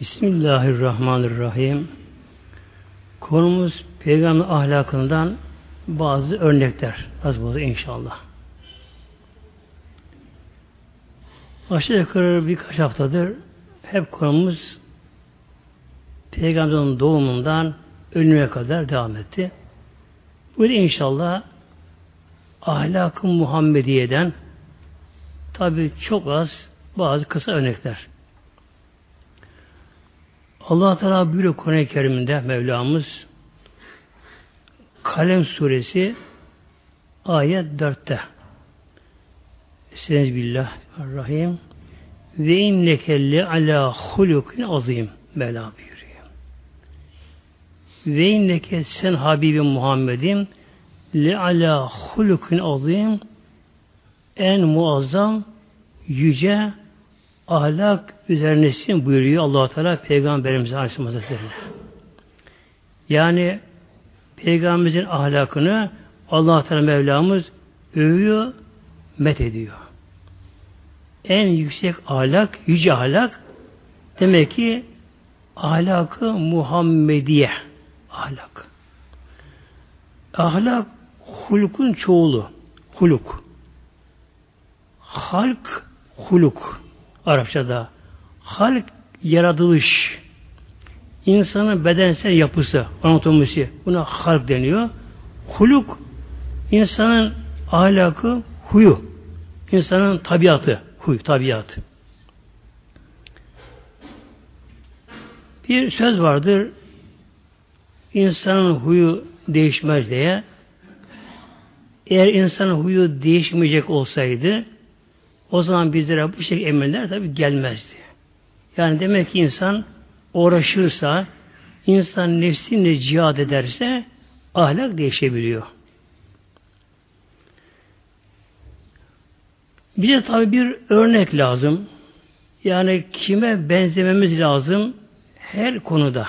Bismillahirrahmanirrahim. Konumuz peygamber ahlakından bazı örnekler. Az burada inşallah. Aşağı yukarı birkaç haftadır hep konumuz peygamberin doğumundan ölümüne kadar devam etti. Bu inşallah ahlakı Muhammediye'den tabi çok az bazı kısa örnekler. Allah Teala buyuruyor Kur'an-ı Kerim'de Mevlamız Kalem suresi ayet 4'te Bismillahirrahmanirrahim ve inneke ala hulukin azim Mevla buyuruyor. Ve inneke sen Habibim Muhammed'im le ala hulukin azim en muazzam yüce ahlak üzerinesin buyuruyor allah Teala Peygamberimiz Aleyhisselam Hazretleri'ne. Yani Peygamberimizin ahlakını allah Teala Mevlamız övüyor, met ediyor. En yüksek ahlak, yüce ahlak demek ki ahlakı Muhammediye ahlak. Ahlak hulukun çoğulu. Huluk. Halk huluk. Arapçada. Halk yaratılış. İnsanın bedensel yapısı, anatomisi. Buna halk deniyor. Huluk insanın ahlakı, huyu. İnsanın tabiatı, huy, tabiatı. Bir söz vardır. İnsanın huyu değişmez diye. Eğer insanın huyu değişmeyecek olsaydı o zaman bizlere bu şekilde emirler tabi gelmezdi. Yani demek ki insan uğraşırsa, insan nefsinle cihad ederse ahlak değişebiliyor. Bize tabi bir örnek lazım. Yani kime benzememiz lazım her konuda.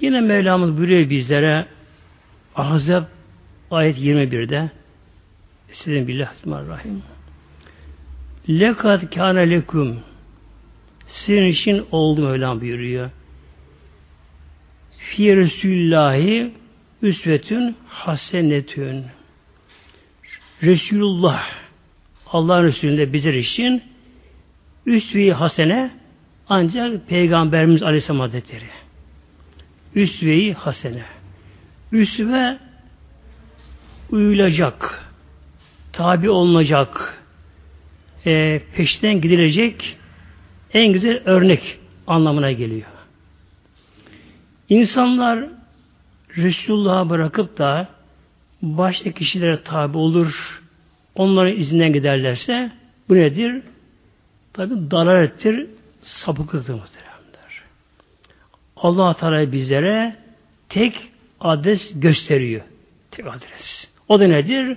Yine Mevlamız buyuruyor bizlere Ahzab ayet 21'de Sizin billah Bismillahirrahmanirrahim. Lekad kâne lekum sizin için oldu Mevlam buyuruyor. Fi Resulillahi üsvetün hasenetün. Resulullah Allah'ın Resulü'nde bizler için üsve hasene ancak Peygamberimiz Aleyhisselam Hazretleri. Üsve-i hasene. Üsve uyulacak, tabi olunacak, e, peşinden gidilecek en güzel örnek anlamına geliyor. İnsanlar Resulullah'a bırakıp da başka kişilere tabi olur, onların izinden giderlerse bu nedir? Tabi dalalettir, sapıklıktır muhteremler. Allah Teala bizlere tek adres gösteriyor. Tek adres. O da nedir?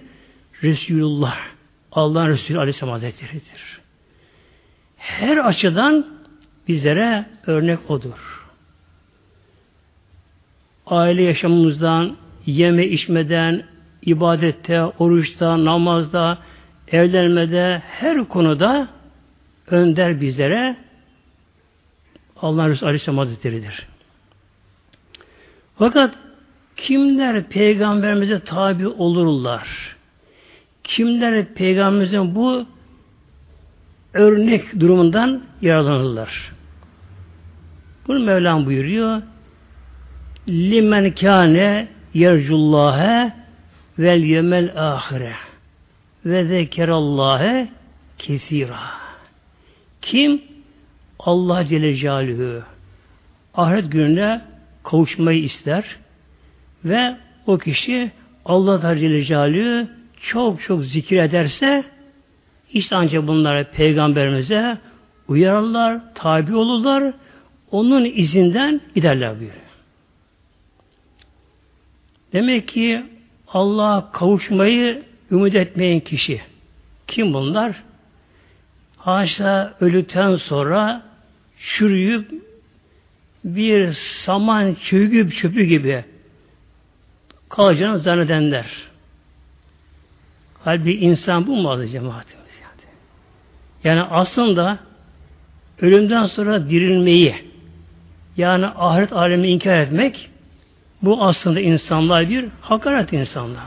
Resulullah. Allah'ın Resulü Aleyhisselam Hazretleri'dir. Her açıdan bizlere örnek odur. Aile yaşamımızdan, yeme içmeden, ibadette, oruçta, namazda, evlenmede, her konuda önder bizlere Allah'ın Resulü Aleyhisselam Hazretleri'dir. Fakat kimler peygamberimize tabi olurlar? Kimler peygamberimizin bu örnek durumundan yararlanırlar? Bunu Mevlam buyuruyor. Limen kâne yercullâhe vel yemel ahire ve zekerallâhe kesira. Kim? Allah Celle Celaluhu ahiret gününe kavuşmayı ister ve o kişi Allah Celle Celaluhu çok çok zikir ederse işte ancak bunlara peygamberimize uyarırlar, tabi olurlar, onun izinden giderler buyuruyor. Demek ki Allah'a kavuşmayı ümit etmeyen kişi. Kim bunlar? Haşa öldükten sonra çürüyüp bir saman çögü çöpü gibi kalacağını zannedenler. Halbuki insan bu mu adı cemaatimiz yani? Yani aslında ölümden sonra dirilmeyi yani ahiret alemini inkar etmek bu aslında insanlar bir hakaret insanlar.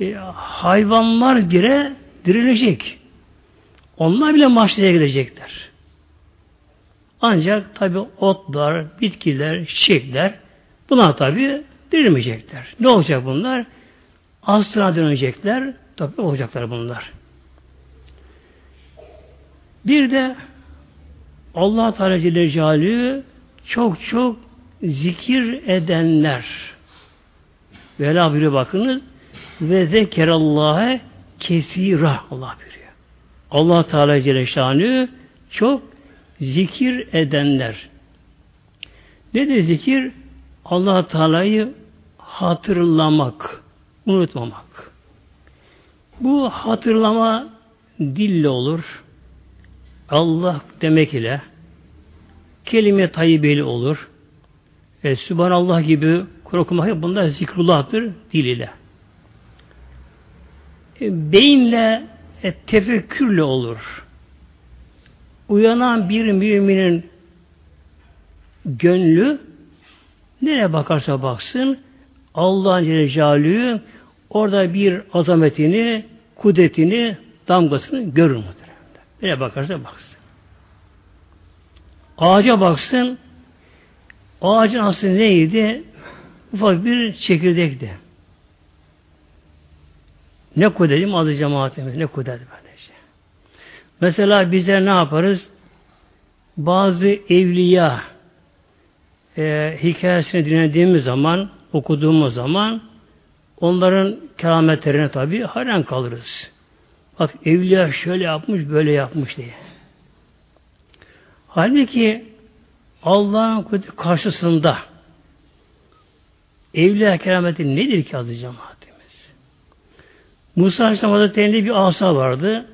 E, hayvanlar gire dirilecek. Onlar bile mahşere gidecekler. Ancak tabi otlar, bitkiler, çiçekler buna tabi dirilmeyecekler. Ne olacak bunlar? Aslına dönecekler. Tabi olacaklar bunlar. Bir de Allah Teala Celle Celaluhu çok çok zikir edenler. Vela biri bakınız ve zekerallâhe kesira Allah buyuruyor. Allah Teala Celle Şanı çok zikir edenler. Ne de zikir? Allah Teala'yı hatırlamak, unutmamak. Bu hatırlama dille olur. Allah demek ile kelime tayyibeli olur. E, Sübhanallah gibi Kur'an okumak bunlar zikrullah'tır dil ile. E, beyinle e, tefekkürle olur. Uyanan bir müminin gönlü nereye bakarsa baksın Allah'ın Celle orada bir azametini, kudretini, damgasını görür muhtemelen. Nereye bakarsa baksın. Ağaca baksın, ağacın aslı neydi? Ufak bir çekirdekti. Ne kudretim adı cemaatimiz, ne kudret böylece. Mesela bizler ne yaparız? Bazı evliya e, hikayesini dinlediğimiz zaman, okuduğumuz zaman onların kerametlerine tabi hayran kalırız. Bak evliya şöyle yapmış, böyle yapmış diye. Halbuki Allah'ın kudreti karşısında evliya kerameti nedir ki adı cemaatimiz? Musa Aleyhisselam Hazretleri'nde bir asa vardı.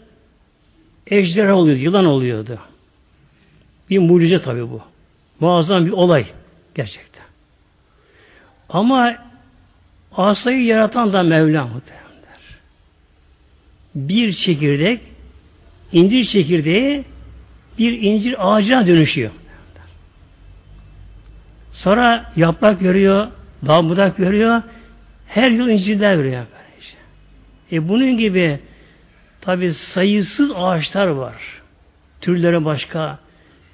Ejderha oluyordu, yılan oluyordu. Bir mucize tabi bu. Muazzam bir olay gerçekten. Ama asayı yaratan da Mevla muhtemelen bir çekirdek incir çekirdeği bir incir ağacına dönüşüyor. Sonra yaprak görüyor, dal budak görüyor, her yıl incirler veriyor. E bunun gibi tabi sayısız ağaçlar var. Türleri başka,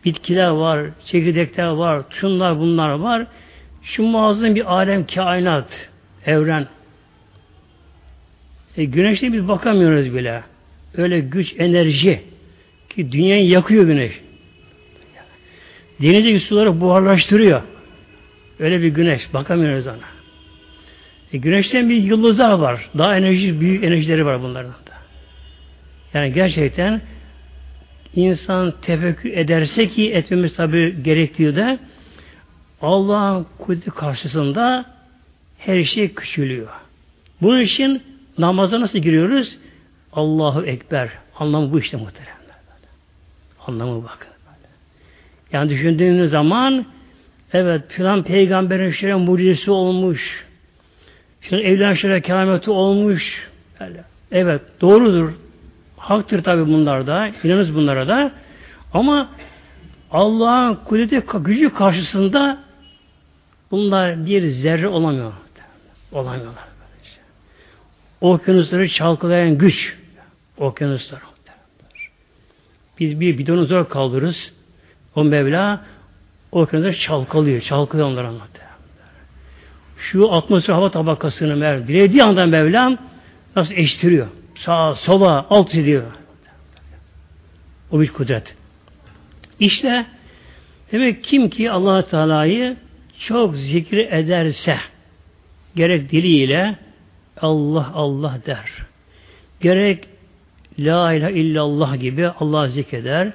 bitkiler var, çekirdekler var, şunlar bunlar var. Şu muazzam bir alem, kainat, evren. E, güneşte biz bakamıyoruz bile. Öyle güç, enerji ki dünyayı yakıyor güneş. Denizdeki suları buharlaştırıyor. Öyle bir güneş. Bakamıyoruz ona. E, güneşten bir yıldızlar var. Daha enerji, büyük enerjileri var bunlardan da. Yani gerçekten insan tefekkür ederse ki etmemiz tabi gerekiyor da Allah'ın kudreti karşısında her şey küçülüyor. Bunun için Namaza nasıl giriyoruz? Allahu Ekber. Anlamı bu işte muhteremler. Anlamı bakın. Yani düşündüğünüz zaman evet filan peygamberin şöyle mucizesi olmuş. Şöyle evlen şöyle kerameti olmuş. Evet doğrudur. Haktır tabi bunlar da. İnanız bunlara da. Ama Allah'ın kudreti gücü karşısında bunlar bir zerre olamıyor. Olamıyorlar okyanusları çalkalayan güç. Okyanuslar. Biz bir bidonu zor kaldırırız. O Mevla okyanusları çalkalıyor. Çalkalıyor onları anlattı. Şu atmosfer hava tabakasını Mevla dilediği anda Mevlam nasıl eştiriyor. Sağa, sola, alt ediyor. O bir kudret. İşte demek kim ki allah Teala'yı çok zikri ederse gerek diliyle Allah Allah der. Gerek La ilahe illallah gibi Allah zikreder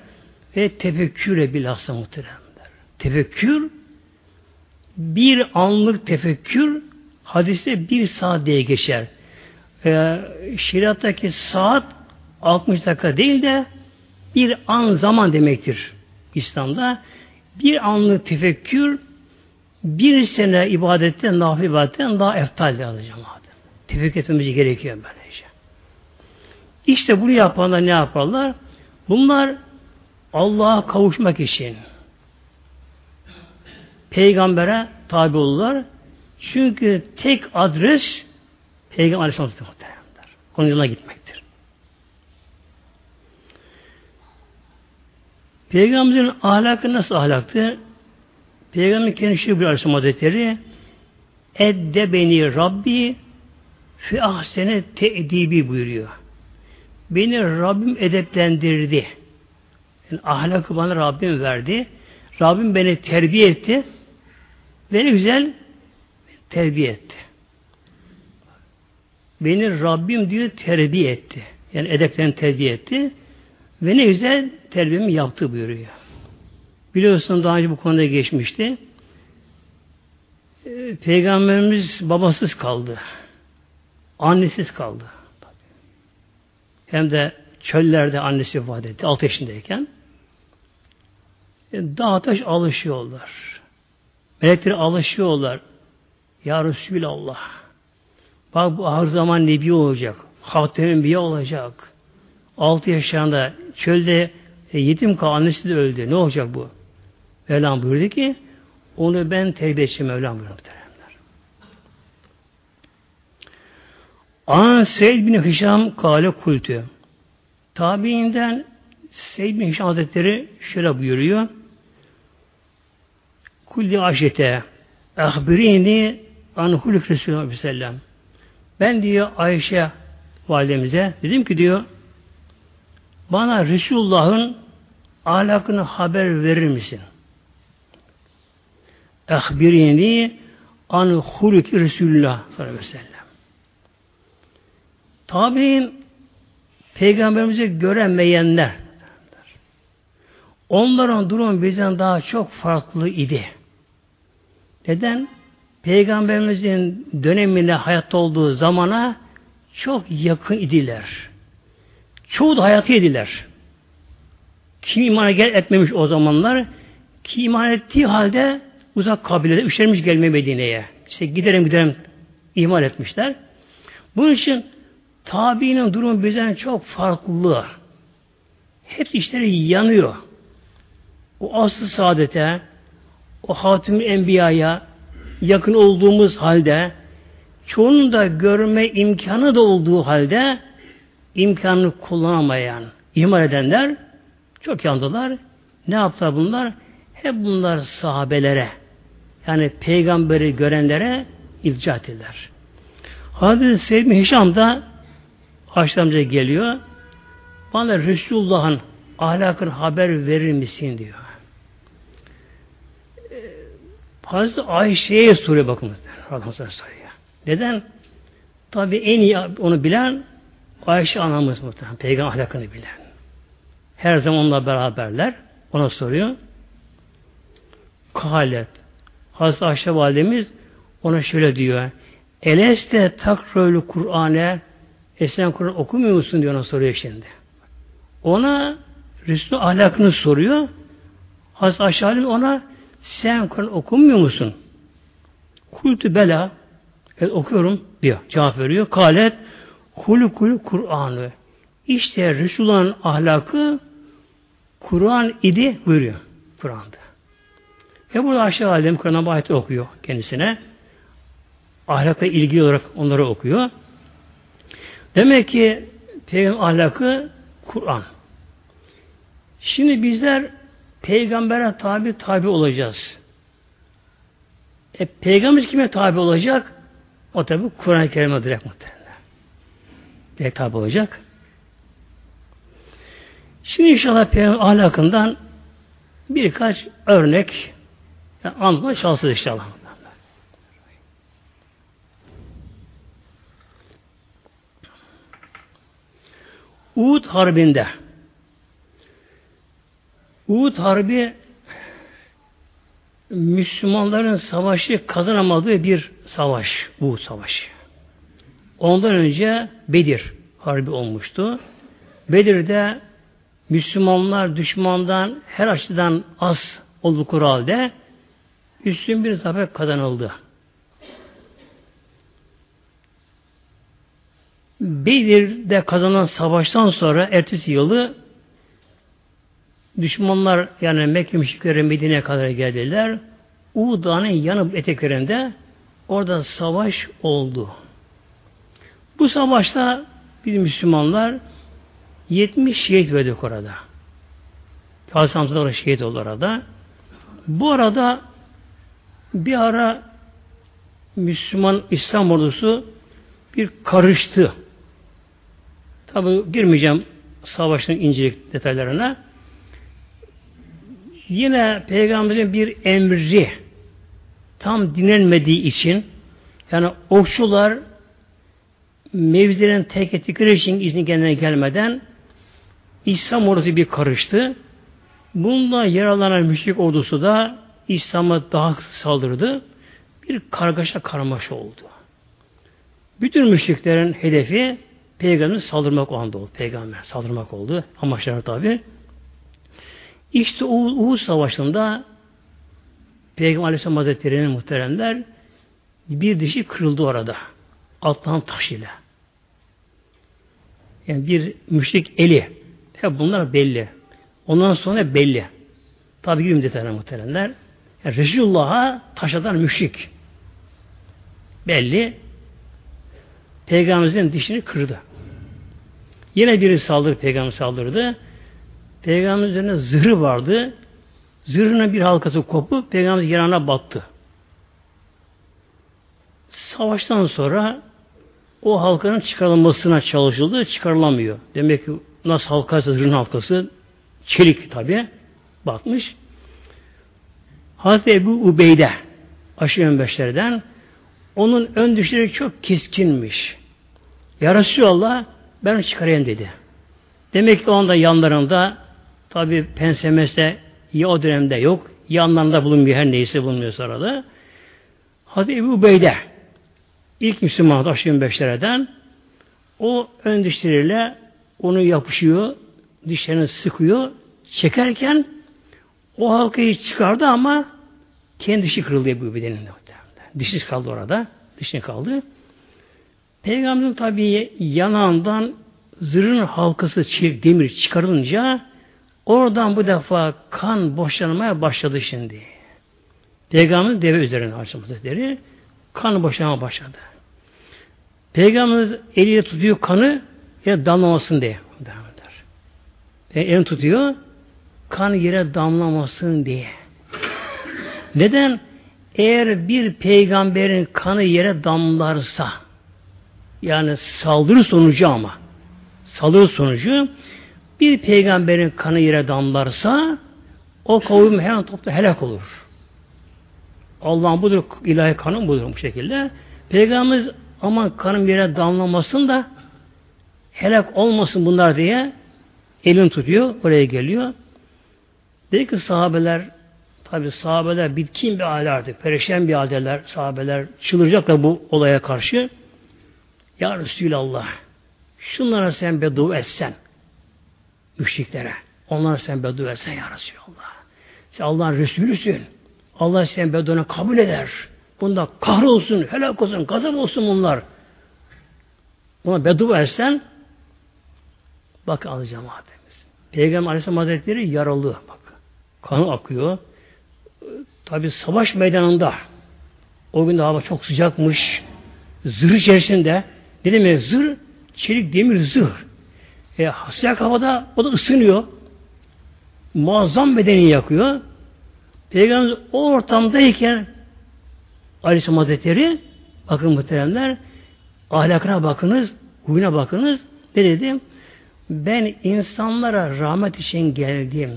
ve tefekküre bilhassa muhteremler. Tefekkür bir anlık tefekkür hadiste bir saat diye geçer. Ee, şeriattaki saat 60 dakika değil de bir an zaman demektir İslam'da. Bir anlık tefekkür bir sene ibadetten, nafil ibadetten daha eftaldir alacağım. Tefekkür etmemiz gerekiyor böylece. İşte bunu yapanlar ne yaparlar? Bunlar Allah'a kavuşmak için peygambere tabi olurlar. Çünkü tek adres Peygamber Aleyhisselam'dır muhteremler. Onun yoluna gitmektir. Peygamberimizin ahlakı nasıl ahlaktı? Peygamber kendisi bir Aleyhisselam Hazretleri Edde beni Rabbi fi ahsene te'dibi buyuruyor. Beni Rabbim edeplendirdi. Yani ahlakı bana Rabbim verdi. Rabbim beni terbiye etti. Beni güzel terbiye etti. Beni Rabbim diyor terbiye etti. Yani edepten terbiye etti. Ve ne güzel terbiyemi yaptı buyuruyor. Biliyorsun daha önce bu konuda geçmişti. Ee, Peygamberimiz babasız kaldı. Annesiz kaldı. Hem de çöllerde annesi vefat etti. 6 yaşındayken. E, dağ taş alışıyorlar. Melekler alışıyorlar. Ya Resulallah. Bak bu ahir zaman nebi olacak. Hatem Enbiya olacak. 6 yaşında çölde e, yetim kal, annesi de öldü. Ne olacak bu? Mevlam buyurdu ki onu ben terbiye edeceğim Mevlam buyurdu. An Seyyid bin Hişam kale kultü. Tabiinden Seyyid bin Hişam Hazretleri şöyle buyuruyor. Kulli aşete ahbirini an hulük Resulullah sellem. Ben diyor Ayşe validemize dedim ki diyor bana Resulullah'ın ahlakını haber verir misin? Ehbirini an hulük Resulullah sallallahu aleyhi ve sellem. Tabi'in peygamberimizi göremeyenler onların durum bizden daha çok farklı idi. Neden? Peygamberimizin döneminde hayatta olduğu zamana çok yakın idiler. Çoğu da hayatı idiler. Kim imana gel etmemiş o zamanlar, ki iman ettiği halde uzak kabilede üşermiş gelme Medine'ye. İşte giderim giderim iman etmişler. Bunun için tabiinin durumu bizden çok farklı. Hep işleri yanıyor. O asıl saadete, o hatim enbiyaya yakın olduğumuz halde çoğunun da görme imkanı da olduğu halde imkanını kullanamayan, iman edenler çok yandılar. Ne yaptılar bunlar? Hep bunlar sahabelere yani peygamberi görenlere ilca ettiler. Hazreti Seyyid Hişam da Haşlamca geliyor. Bana Resulullah'ın ahlakını haber verir misin diyor. Ee, Hazreti Ayşe'ye soruyor bakın. Neden? Tabi en iyi onu bilen Ayşe anamız muhtemelen. Peygamber ahlakını bilen. Her zaman onunla beraberler. Ona soruyor. Kalet. Hazreti Ayşe validemiz ona şöyle diyor. Eleste takrölü Kur'an'e e Kur'an okumuyor musun diyor ona soruyor şimdi. Ona Resulü ahlakını soruyor. Hazreti Aşağı'nın ona sen Kur'an okumuyor musun? Kultu bela evet, okuyorum diyor. Cevap veriyor. Kalet hulukul Kur'an'ı. İşte Resulullah'ın ahlakı Kur'an idi buyuruyor Kur'an'da. Ve burada aşağı alem Kur'an'a ayeti okuyor kendisine. Ahlakla ilgili olarak onları okuyor. Demek ki peygamber ahlakı Kur'an. Şimdi bizler peygambere tabi tabi olacağız. E, peygamber kime tabi olacak? O tabi Kur'an-ı Kerim'e direkt muhtemelen. Direkt tabi olacak. Şimdi inşallah peygamber ahlakından birkaç örnek yani anlatmaya çalışacağız inşallah. Uhud Harbi'nde Uhud Harbi Müslümanların savaşı kazanamadığı bir savaş. Uhud Savaşı. Ondan önce Bedir Harbi olmuştu. Bedir'de Müslümanlar düşmandan her açıdan az oldukları halde üstün bir zafer kazanıldı. Bedir'de kazanan savaştan sonra ertesi yılı düşmanlar yani Mekke müşrikleri Medine'ye kadar geldiler. Uğur Dağı'nın yanı eteklerinde orada savaş oldu. Bu savaşta biz Müslümanlar 70 şehit verdik orada. Hazreti Hamza şehit oldu orada. Bu arada bir ara Müslüman İslam ordusu bir karıştı. Tabi girmeyeceğim savaşın incelik detaylarına. Yine peygamberin bir emri tam dinlenmediği için yani okçular mevzilerin tek ettikleri için izni kendine gelmeden İslam ordusu bir karıştı. Bunda yaralanan müşrik ordusu da İslam'a daha saldırdı. Bir kargaşa karmaşa oldu. Bütün müşriklerin hedefi peygamberin saldırmak o oldu. Peygamber saldırmak oldu. Amaçları tabi. İşte Uhud, Uhud Savaşı'nda Peygamber Aleyhisselam Hazretleri'nin muhteremler bir dişi kırıldı orada. Alttan taş ile. Yani bir müşrik eli. Hep bunlar belli. Ondan sonra belli. Tabi gibi detaylar muhteremler. Yani Resulullah'a taş atan müşrik. Belli. Peygamberimizin dişini kırdı. Yine biri saldırdı, peygamber saldırdı. Peygamberin üzerine zırhı vardı. Zırhının bir halkası kopup peygamber yarana battı. Savaştan sonra o halkanın çıkarılmasına çalışıldı, çıkarılamıyor. Demek ki nasıl halkası, zırhın halkası çelik tabi batmış. Hazreti Ebu Ubeyde aşırı önbeşlerden onun ön düşleri çok keskinmiş. Ya Resulallah ben çıkarayım dedi. Demek ki o anda yanlarında tabi pensemese ya o dönemde yok, yanlarında bulunmuyor her neyse bulunmuyor sonra Hazreti Ebu Beyde ilk Müslüman aşkın beşlerden o ön dişleriyle onu yapışıyor, dişlerini sıkıyor, çekerken o halkayı çıkardı ama kendi dişi kırıldı Ebu Beyde'nin. Dişi kaldı orada. Dişine kaldı. Peygamberin tabi yanağından zırhın halkası çelik demir çıkarılınca oradan bu defa kan boşanmaya başladı şimdi. Peygamber deve üzerine harcaması kan boşanmaya başladı. Peygamberimiz eliyle tutuyor kanı ya damlamasın diye. Yani elini tutuyor kan yere damlamasın diye. Neden? Eğer bir peygamberin kanı yere damlarsa yani saldırı sonucu ama saldırı sonucu bir peygamberin kanı yere damlarsa o kavim her an toplu helak olur. Allah'ın budur, ilahi kanun budur bu şekilde. Peygamberimiz aman kanım yere damlamasın da helak olmasın bunlar diye elini tutuyor, oraya geliyor. Dedi ki sahabeler Tabi sahabeler bitkin bir halde artık. Perişan bir haldeler. Sahabeler çıldıracaklar bu olaya karşı. Ya Resulallah şunlara sen bedu etsen müşriklere. Onlara sen bedu etsen ya Resulallah. Sen Allah'ın Resulüsün. Allah sen bedunu kabul eder. Bunda kahrolsun, helak olsun, gazap olsun bunlar. Buna bedu etsen bak alacağım abimiz. Peygamber Aleyhisselam Hazretleri yaralı. Bak. Kanı akıyor. Tabi savaş meydanında o gün hava çok sıcakmış. Zırh içerisinde ne demek zırh? Çelik demir zırh. E, sıcak havada o da ısınıyor. Muazzam bedeni yakıyor. Peygamberimiz o ortamdayken Aleyhisselam Hazretleri bakın muhteremler ahlakına bakınız, huyuna bakınız. Ne dedim? Ben insanlara rahmet için geldim.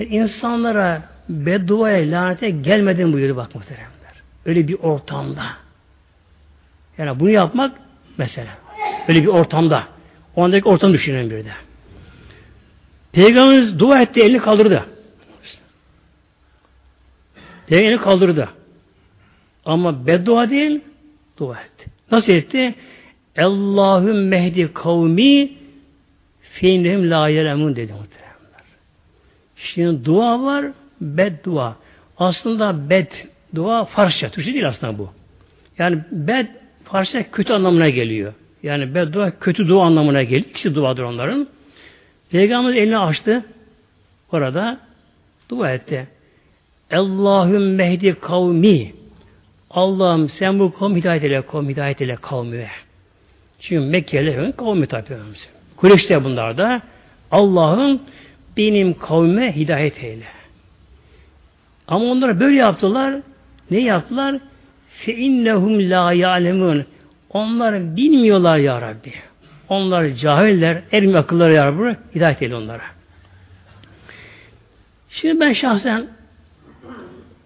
Ben insanlara bedduaya, lanete gelmeden buyuruyor bak muhteremler. Öyle bir ortamda. Yani bunu yapmak mesela. Öyle bir ortamda. O andaki ortamı düşünün bir de. Peygamberimiz dua etti, elini kaldırdı. Elini kaldırdı. Ama beddua değil, dua etti. Nasıl etti? Allahüm mehdi kavmi feinlehim la yelemun dedi muhteremler. Şimdi dua var, beddua. Aslında bed dua Farsça. Türkçe değil aslında bu. Yani bed Farsça kötü anlamına geliyor. Yani beddua kötü dua anlamına geliyor. İkisi duadır onların. Peygamber elini açtı. orada dua etti. Allahüm mehdi kavmi Allah'ım sen bu kavmi hidayet ile kavmi hidayet ile kavmi. Çünkü Mekkeli kavmi tabi. Kureyş de bunlar da Allah'ım benim kavme hidayet eyle. Ama onlar böyle yaptılar. Ne yaptılar? Fe innehum la ya'lemun. Onlar bilmiyorlar ya Rabbi. Onlar cahiller, ermi akılları ya Rabbi. Hidayet eyle onlara. Şimdi ben şahsen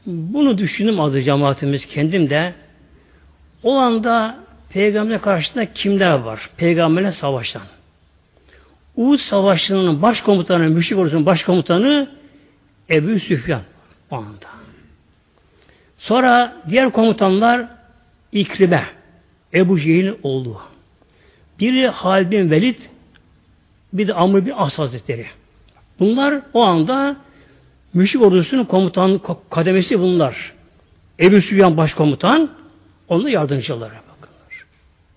bunu düşündüm adı cemaatimiz kendim de. O anda peygamber karşısında kimler var? Peygamberle savaştan. Uğuz Savaşı'nın başkomutanı, Müşrik Ordusu'nun başkomutanı Ebu Süfyan o anda. Sonra diğer komutanlar İkribe, Ebu Cehil'in oğlu. Biri Halid bin Velid, bir de Amr bin As Hazretleri. Bunlar o anda Müşrik ordusunun komutan kademesi bunlar. Ebu Süfyan başkomutan, onun yardımcıları bakınlar.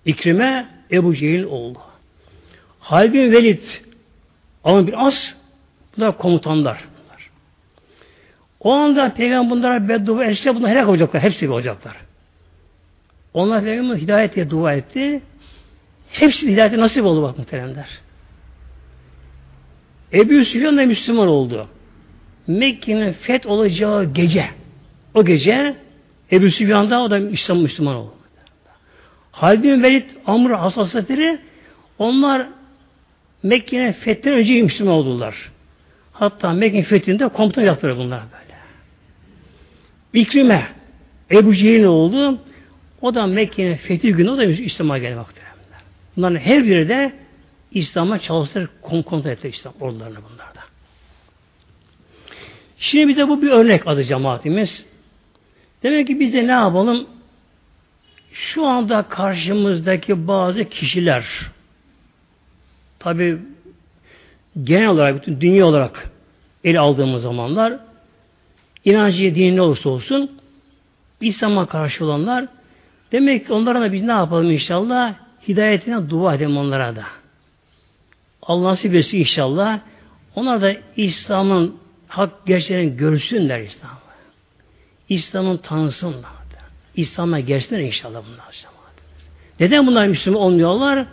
İkrime Ebu Cehil oğlu. Halid bin Velid ama bir as bunlar komutanlar. O anda peygamber bunlara beddua etse bunlar helak olacaklar. Hepsi olacaklar. Onlar peygamber hidayet diye dua etti. Hepsi hidayete nasip oldu bak muhteremler. Ebu Süfyan da Müslüman oldu. Mekke'nin feth olacağı gece o gece Ebu Süfyan da o da İslam Müslüman oldu. Halid bin Velid Amr hassasiyetleri onlar Mekke'nin fethinden önce Müslüman oldular. Hatta Mekke'nin fethinde komutan yaptılar bunlar böyle. İkrime Ebu Cehil'in oldu. O da Mekke'nin fethi günü o da İslam'a gelmektedir. Bunların her biri de İslam'a çalıştırır, komutan etti İslam ordularını bunlarda. Şimdi bize bu bir örnek adı cemaatimiz. Demek ki biz de ne yapalım? Şu anda karşımızdaki bazı kişiler tabi genel olarak bütün dünya olarak ele aldığımız zamanlar inancı dini ne olursa olsun İslam'a karşı olanlar demek ki onlara da biz ne yapalım inşallah hidayetine dua edelim onlara da. Allah nasip etsin inşallah. Onlar da İslam'ın hak gerçeklerini görsünler İslam'ı. İslam'ın tanısınlar. İslam'a gelsinler inşallah bunlar. Neden bunlar Müslüman olmuyorlar?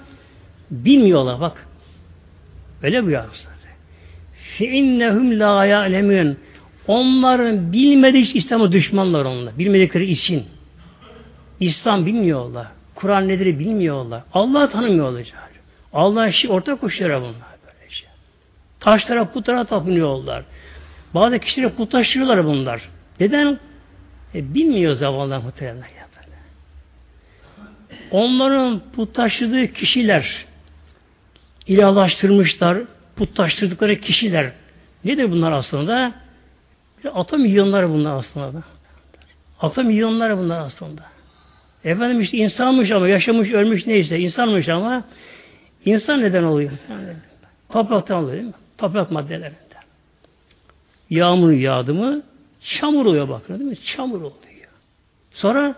Bilmiyorlar bak. Öyle buyuruyorlar. فَاِنَّهُمْ لَا يَعْلَمُونَ Onların bilmediği için İslam'a düşmanlar onlar. Bilmedikleri için. İslam bilmiyorlar. Kur'an nedir bilmiyorlar. Allah tanımıyorlar. Allah işi ortak koşuyor bunlar. Böyle şey. Taşlara putlara tapınıyorlar. Bazı kişileri putlaştırıyorlar bunlar. Neden? E, bilmiyor zavallılar muhtemelen. Onların putlaştırdığı kişiler ilahlaştırmışlar, putlaştırdıkları kişiler. Nedir bunlar aslında? Ata milyonlar bunlar aslında. Ata milyonlar bunlar aslında. Efendim işte insanmış ama yaşamış, ölmüş neyse insanmış ama insan neden oluyor? Topraktan oluyor değil mi? Toprak maddelerinden. Yağmur yağdı mı çamur oluyor bakın değil mi? Çamur oluyor. Sonra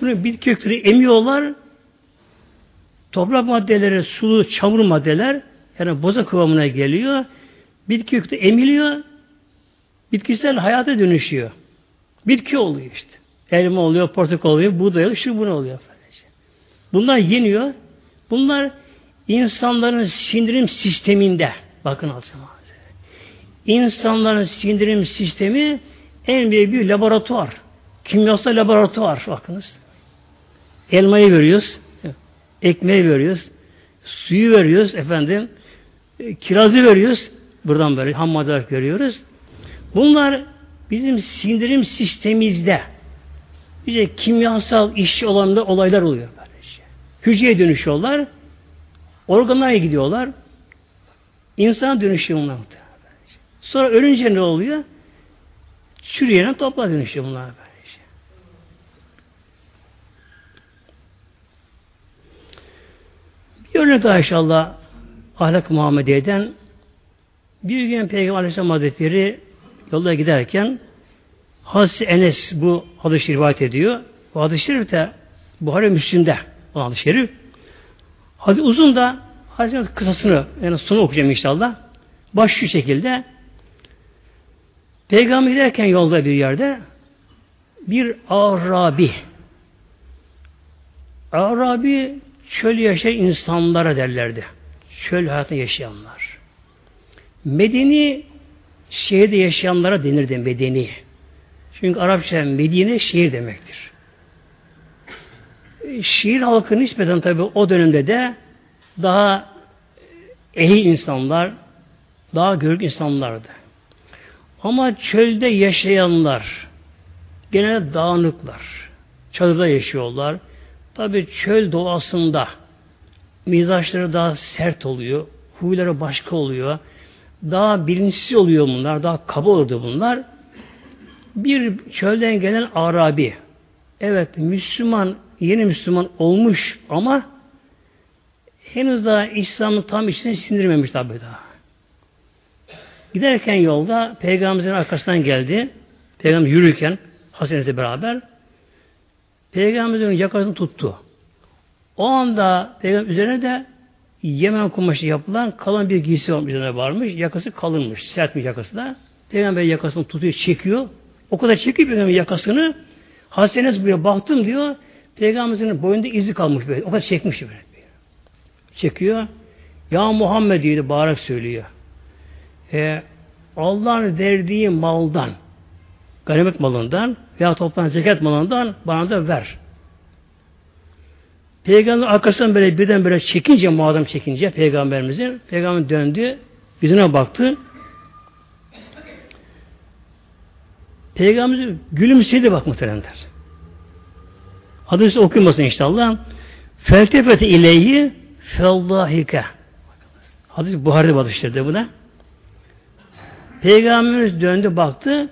bunu bitki kökleri emiyorlar. Toprak maddeleri, sulu, çamur maddeler yani boza kıvamına geliyor. Bitki kökleri emiliyor. Bitkisel hayata dönüşüyor. Bitki oluyor işte. Elma oluyor, portakal oluyor, buğday oluyor, şu bunu oluyor. Bunlar yeniyor. Bunlar insanların sindirim sisteminde bakın alsam İnsanların sindirim sistemi en büyük bir laboratuvar. Kimyasal laboratuvar bakınız. Elmayı veriyoruz. Ekmeği veriyoruz. Suyu veriyoruz efendim. E, kirazı veriyoruz. Buradan böyle ham madde görüyoruz. Bunlar bizim sindirim sistemimizde bize kimyasal işçi olanında olaylar oluyor. Böylece. Hücreye dönüşüyorlar. Organlara gidiyorlar. İnsan dönüşüyor bunlar. Sonra ölünce ne oluyor? Çürüyen topla dönüşüyor bunlar böylece. Bir örnek daha inşallah ahlak Muhammediye'den bir gün Peygamber Aleyhisselam Hazretleri yolda giderken Hazreti Enes bu hadis-i rivayet ediyor. Bu hadis-i şerif de Buhari Müslim'de bu hadis-i şerif. Hadi uzun da hadis kısasını yani sonu okuyacağım inşallah. Baş şu şekilde Peygamber giderken yolda bir yerde bir Arabi Arabi çöl yaşayan insanlara derlerdi. Çöl hayatını yaşayanlar. Medeni şehirde yaşayanlara denirdi medeni. Çünkü Arapça Medine şehir demektir. Şehir halkı nispeten tabi o dönemde de daha ehil insanlar, daha görük insanlardı. Ama çölde yaşayanlar genelde dağınıklar. Çadırda yaşıyorlar. Tabi çöl doğasında mizaçları daha sert oluyor. Huyları başka oluyor. Daha bilinçsiz oluyor bunlar. Daha kaba oldu bunlar. Bir çölden gelen Arabi evet Müslüman yeni Müslüman olmuş ama henüz daha İslam'ın tam içine sindirmemiş tabi daha. Giderken yolda Peygamberimizin arkasından geldi. Peygamber yürürken Hasan'la beraber Peygamberimizin yakasını tuttu. O anda Peygamber üzerine de Yemen kumaşı yapılan kalın bir giysi üzerine varmış. Yakası kalınmış. Sert bir yakası da. Peygamber yakasını tutuyor, çekiyor. O kadar çekiyor Peygamber yakasını. Hastanes buraya baktım diyor. Peygamberimizin boyunda izi kalmış böyle. O kadar çekmiş böyle. Çekiyor. Ya Muhammed diye bağırarak söylüyor. Ee, Allah'ın verdiği maldan ganimet malından veya toplanan zekat malından bana da ver. Peygamber arkasından böyle birden böyle çekince muazzam çekince peygamberimizin peygamber döndü yüzüne baktı Peygamberimiz gülümsedi bak muhteremler. Hadis okumasın inşallah. Feltefete ileyhi fellahike. Hadis Buhari'de batıştırdı bu da. Peygamberimiz döndü baktı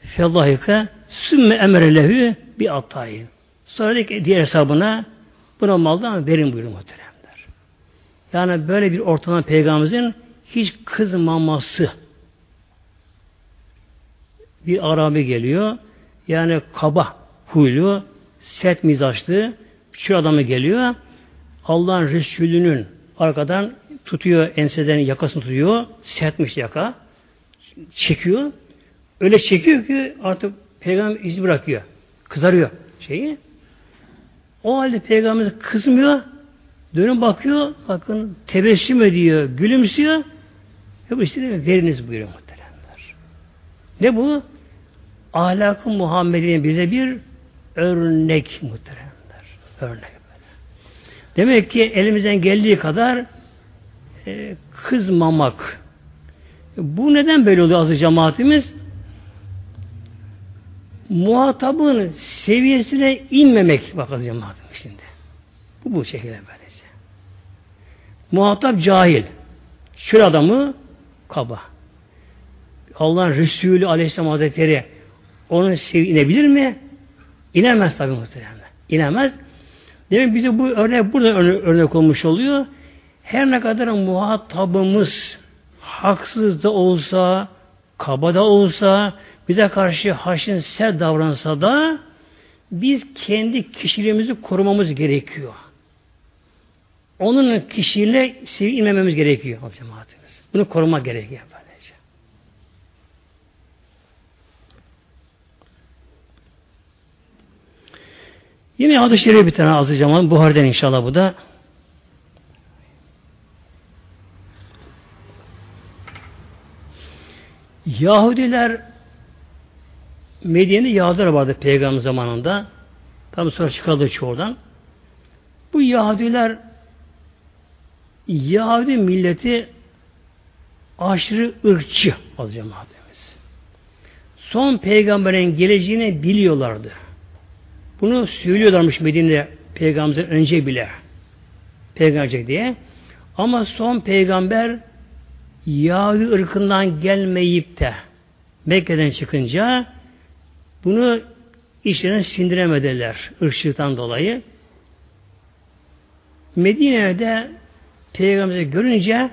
fellahike sümme emre lehü bir atayı. Sonra diğer hesabına buna maldan verin buyurun muhteremler. Yani böyle bir ortamda peygamberimizin hiç kızmaması bir Arabi geliyor. Yani kaba huylu, sert mizaçlı şu adamı geliyor. Allah'ın Resulü'nün arkadan tutuyor enseden yakasını tutuyor. Sertmiş yaka. Çekiyor. Öyle çekiyor ki artık peygamber iz bırakıyor. Kızarıyor şeyi. O halde peygamber kızmıyor. Dönüp bakıyor. Bakın tebessüm ediyor. Gülümsüyor. Ve bu işte veriniz buyuruyor muhteremler. Ne bu? Ahlakı Muhammed'in bize bir örnek muhteremler. Örnek böyle. Demek ki elimizden geldiği kadar e, kızmamak. Bu neden böyle oluyor azı cemaatimiz? Muhatabın seviyesine inmemek bakın cemaatim şimdi. Bu bu şekilde böylece. Muhatap cahil. Şöyle adamı kaba. Allah'ın Resulü Aleyhisselam Hazretleri onun inebilir mi? İnemez tabi muhtemelen. İnemez. Demek bize bu örnek burada örnek olmuş oluyor. Her ne kadar muhatabımız haksız da olsa, kaba da olsa, bize karşı haşin sert davransa da biz kendi kişiliğimizi korumamız gerekiyor. Onun kişiliğine sevilmememiz gerekiyor cemaatimiz. Bunu koruma gerekiyor böylece. Yine hadis-i şerif bir tane azı zaman Buhar'dan inşallah bu da. Yahudiler Medine'de Yahudiler vardı peygamber zamanında. Tabi sonra çıkardı çoğudan. Bu Yahudiler Yahudi milleti aşırı ırkçı az cemaatimiz. Son peygamberin geleceğini biliyorlardı. Bunu söylüyorlarmış Medine peygamberden önce bile. Peygamber diye. Ama son peygamber Yahudi ırkından gelmeyip de Mekke'den çıkınca bunu işlerine sindiremediler ırkçılıktan dolayı. Medine'de Peygamber'i görünce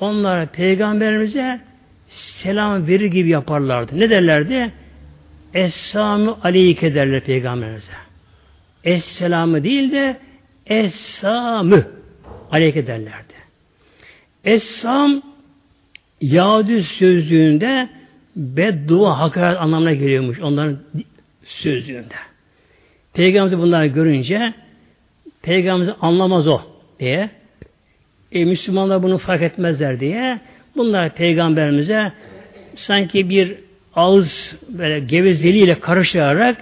onlar Peygamberimize selam verir gibi yaparlardı. Ne derlerdi? Esselamu aleyke derler Peygamberimize. Esselamı değil de Essamü aleyke derlerdi. Essam Yahudi sözlüğünde beddua hakaret anlamına geliyormuş onların sözlüğünde. Peygamberimiz bunları görünce Peygamberimiz anlamaz o diye e, Müslümanlar bunu fark etmezler diye bunlar Peygamberimize sanki bir ağız böyle gevezeliğiyle karıştırarak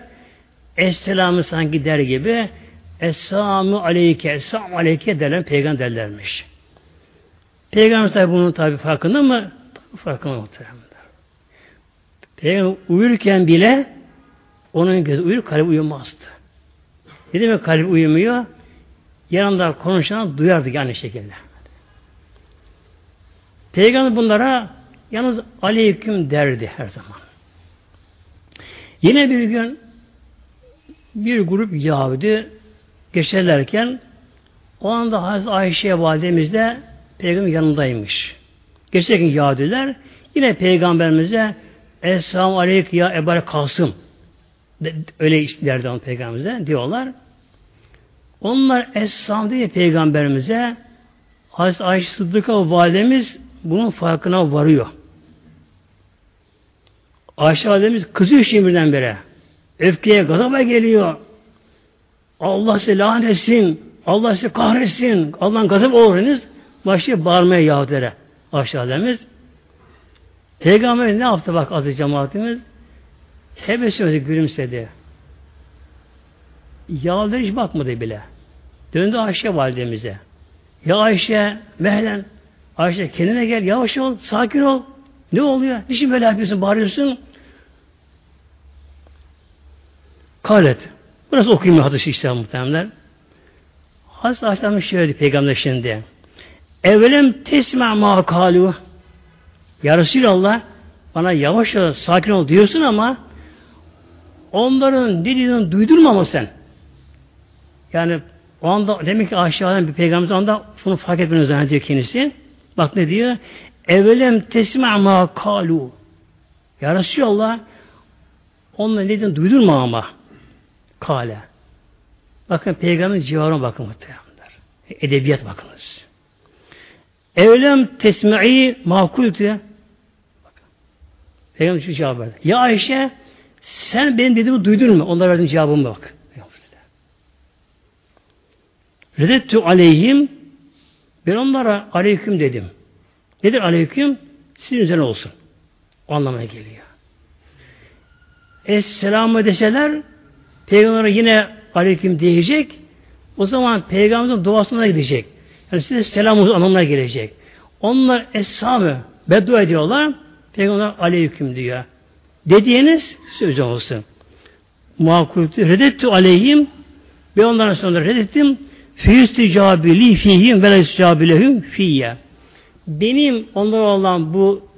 Esselam'ı sanki der gibi Esselamu aleyke, Esselamu aleyke derler, peygamber derlermiş. Peygamber tabi bunun tabi farkında mı? Farkında muhtemelen. Peygamber uyurken bile onun gözü uyur, kalbi uyumazdı. Ne demek kalbi uyumuyor? Yanında konuşan duyardı aynı şekilde. Peygamber bunlara yalnız aleyküm derdi her zaman. Yine bir gün bir grup Yahudi geçerlerken o anda Hazreti Ayşe validemiz de peygamber yanındaymış. Geçerken Yahudiler yine peygamberimize Esselamu Aleyküm ya Ebu Kasım öyle derdi on peygamberimize diyorlar. Onlar Esselam diye peygamberimize Hazreti Ayşe Sıddık'a validemiz bunun farkına varıyor. Ayşe validemiz kızıyor şimdiden beri. Öfkeye, gazaba geliyor. Allah size lanet etsin. Allah size kahretsin. Allah'ın gazap olursunuz. Başlıyor bağırmaya Yahudilere. Ayşe validemiz. Peygamber ne yaptı bak adı cemaatimiz? Tebessüm etti, gülümsedi. Yahudiler hiç bakmadı bile. Döndü Ayşe validemize. Ya Ayşe, mehlen, Ayşe kendine gel, yavaş ol, sakin ol. Ne oluyor? Niçin böyle yapıyorsun, bağırıyorsun? Kalet. Burası okuyayım hadisi işte muhtemelen. Hazreti Ayşe'nin şöyle dedi peygamber şimdi. Evvelem tesma ma kalu. Ya Resulallah bana yavaş ol, sakin ol diyorsun ama onların dediğini duydurma mı sen? Yani o anda demek ki aşağıdan bir peygamber anda bunu fark etmeni zannediyor kendisi. Bak ne diyor? Evvelem tesma ma kalu. Ya Resulallah onların dediğini duydurma ama. Kale. Bakın peygamberin civarına bakın muhtemelenler. Edebiyat bakınız. Evlem tesmi'i makultü. Peygamber şu cevap verdi. Ya Ayşe sen benim dediğimi duydun mu? Onlar verdiğin cevabımı bak. Reddettu aleyhim ben onlara aleyküm dedim. Nedir aleyküm? Sizin üzerine olsun. O anlamına geliyor. Esselamu deseler Peygamber yine aleyküm diyecek. O zaman peygamberin duasına gidecek. Yani size selam anlamına gelecek. Onlar eshamı beddua ediyorlar. Peygamber aleyküm diyor. Dediğiniz söz olsun. Muhakkültü reddettu aleyhim ve ondan sonra reddettim. Fiyüstücabi li fihim ve leyüstücabi lehum fiyye. Benim onlara olan bu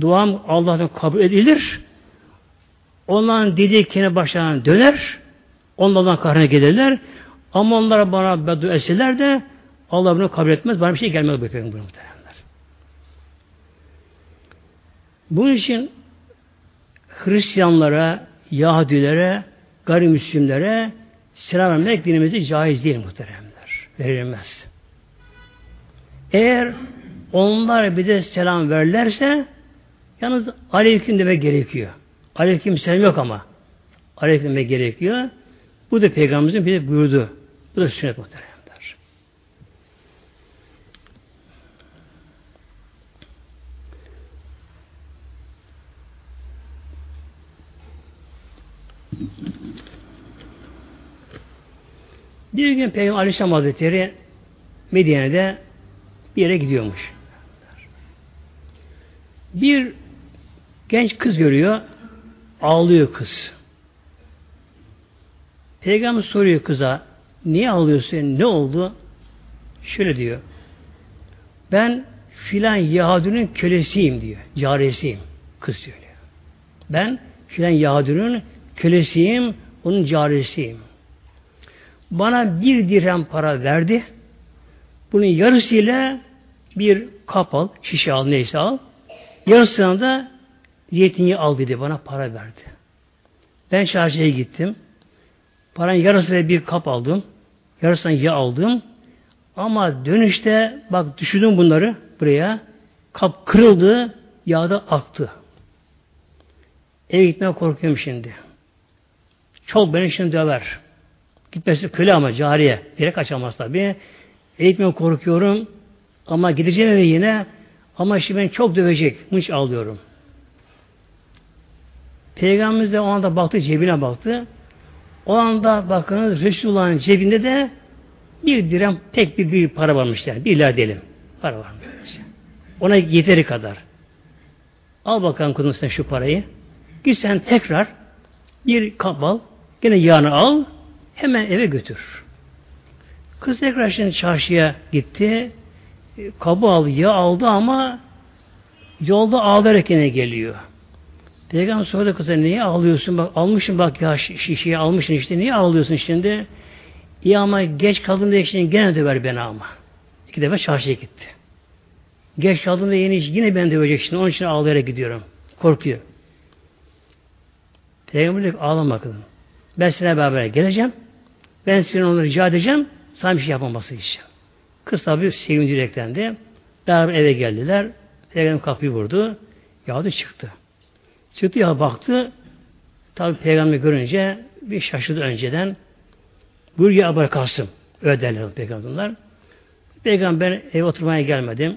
duam Allah'tan kabul edilir. Onların kendi başlarına döner. Onlardan kahrına gelirler. Ama onlara bana beddua etseler de Allah bunu kabul etmez. Bana bir şey gelmez bu efendim muhtemelenler. Bunun için Hristiyanlara, Yahudilere, gayrimüslimlere selam vermek dinimizde caiz değil muhteremler. Verilmez. Eğer onlar bize selam verirlerse yalnız aleyküm demek gerekiyor. Aleyküm selam yok ama. Aleyküm demek gerekiyor. Bu da Peygamberimizin bir buyurdu. Bu da sünnet muhteremler. Bir gün Peygamber Aleyhisselam Hazretleri Medine'de bir yere gidiyormuş. Bir genç kız görüyor. Ağlıyor kız. Peygamber soruyor kıza niye ağlıyorsun? Ne oldu? Şöyle diyor. Ben filan Yahudinin kölesiyim diyor. Caresiyim. Kız söylüyor. Ben filan Yahudinin kölesiyim, onun caresiyim. Bana bir dirhem para verdi. Bunun yarısıyla bir kap al, şişe al, neyse al. Yarısını da zeytinyağı al dedi. Bana para verdi. Ben çarşıya gittim. Paranın yarısıyla bir kap aldım. Yarısını yağ aldım. Ama dönüşte bak düşürdüm bunları buraya. Kap kırıldı, yağda aktı. Eve gitmeye korkuyorum şimdi. Çok beni şimdi döver. Gitmesi köle ama cariye. Yere kaçamaz tabi. Eve gitmeye korkuyorum. Ama gideceğim eve yine. Ama şimdi beni çok dövecek. Mıç alıyorum. Peygamberimiz de o anda baktı, cebine baktı. O anda bakınız Resulullah'ın cebinde de bir direm tek bir, bir para varmış yani. Bir lira diyelim. Para varmış. Ona yeteri kadar. Al bakalım kızım sen şu parayı. Git sen tekrar bir kap al. Gene yağını al. Hemen eve götür. Kız tekrar şimdi çarşıya gitti. Kabı aldı, yağ aldı ama yolda ağlayarak yine geliyor. Peygamber sordu kıza niye ağlıyorsun? Bak almışsın bak ya şişeyi almışsın işte niye ağlıyorsun şimdi? İyi ama geç kaldım diye şimdi gene döver beni ama. İki defa çarşıya gitti. Geç kaldım diye yine, yine beni dövecek şimdi. Onun için ağlayarak gidiyorum. Korkuyor. Peygamber diyor ağlama kızım. Ben seninle beraber geleceğim. Ben senin onu rica edeceğim. Sana bir şey yapmaması için. Kız tabi sevinci yüreklendi. Beraber eve geldiler. Peygamber kapıyı vurdu. Yahudi çıktı. Çıktı ya baktı. Tabi peygamber görünce bir şaşırdı önceden. Buyur ya Ebu Kasım. Öyle derler peygamberler. Peygamber eve oturmaya gelmedim.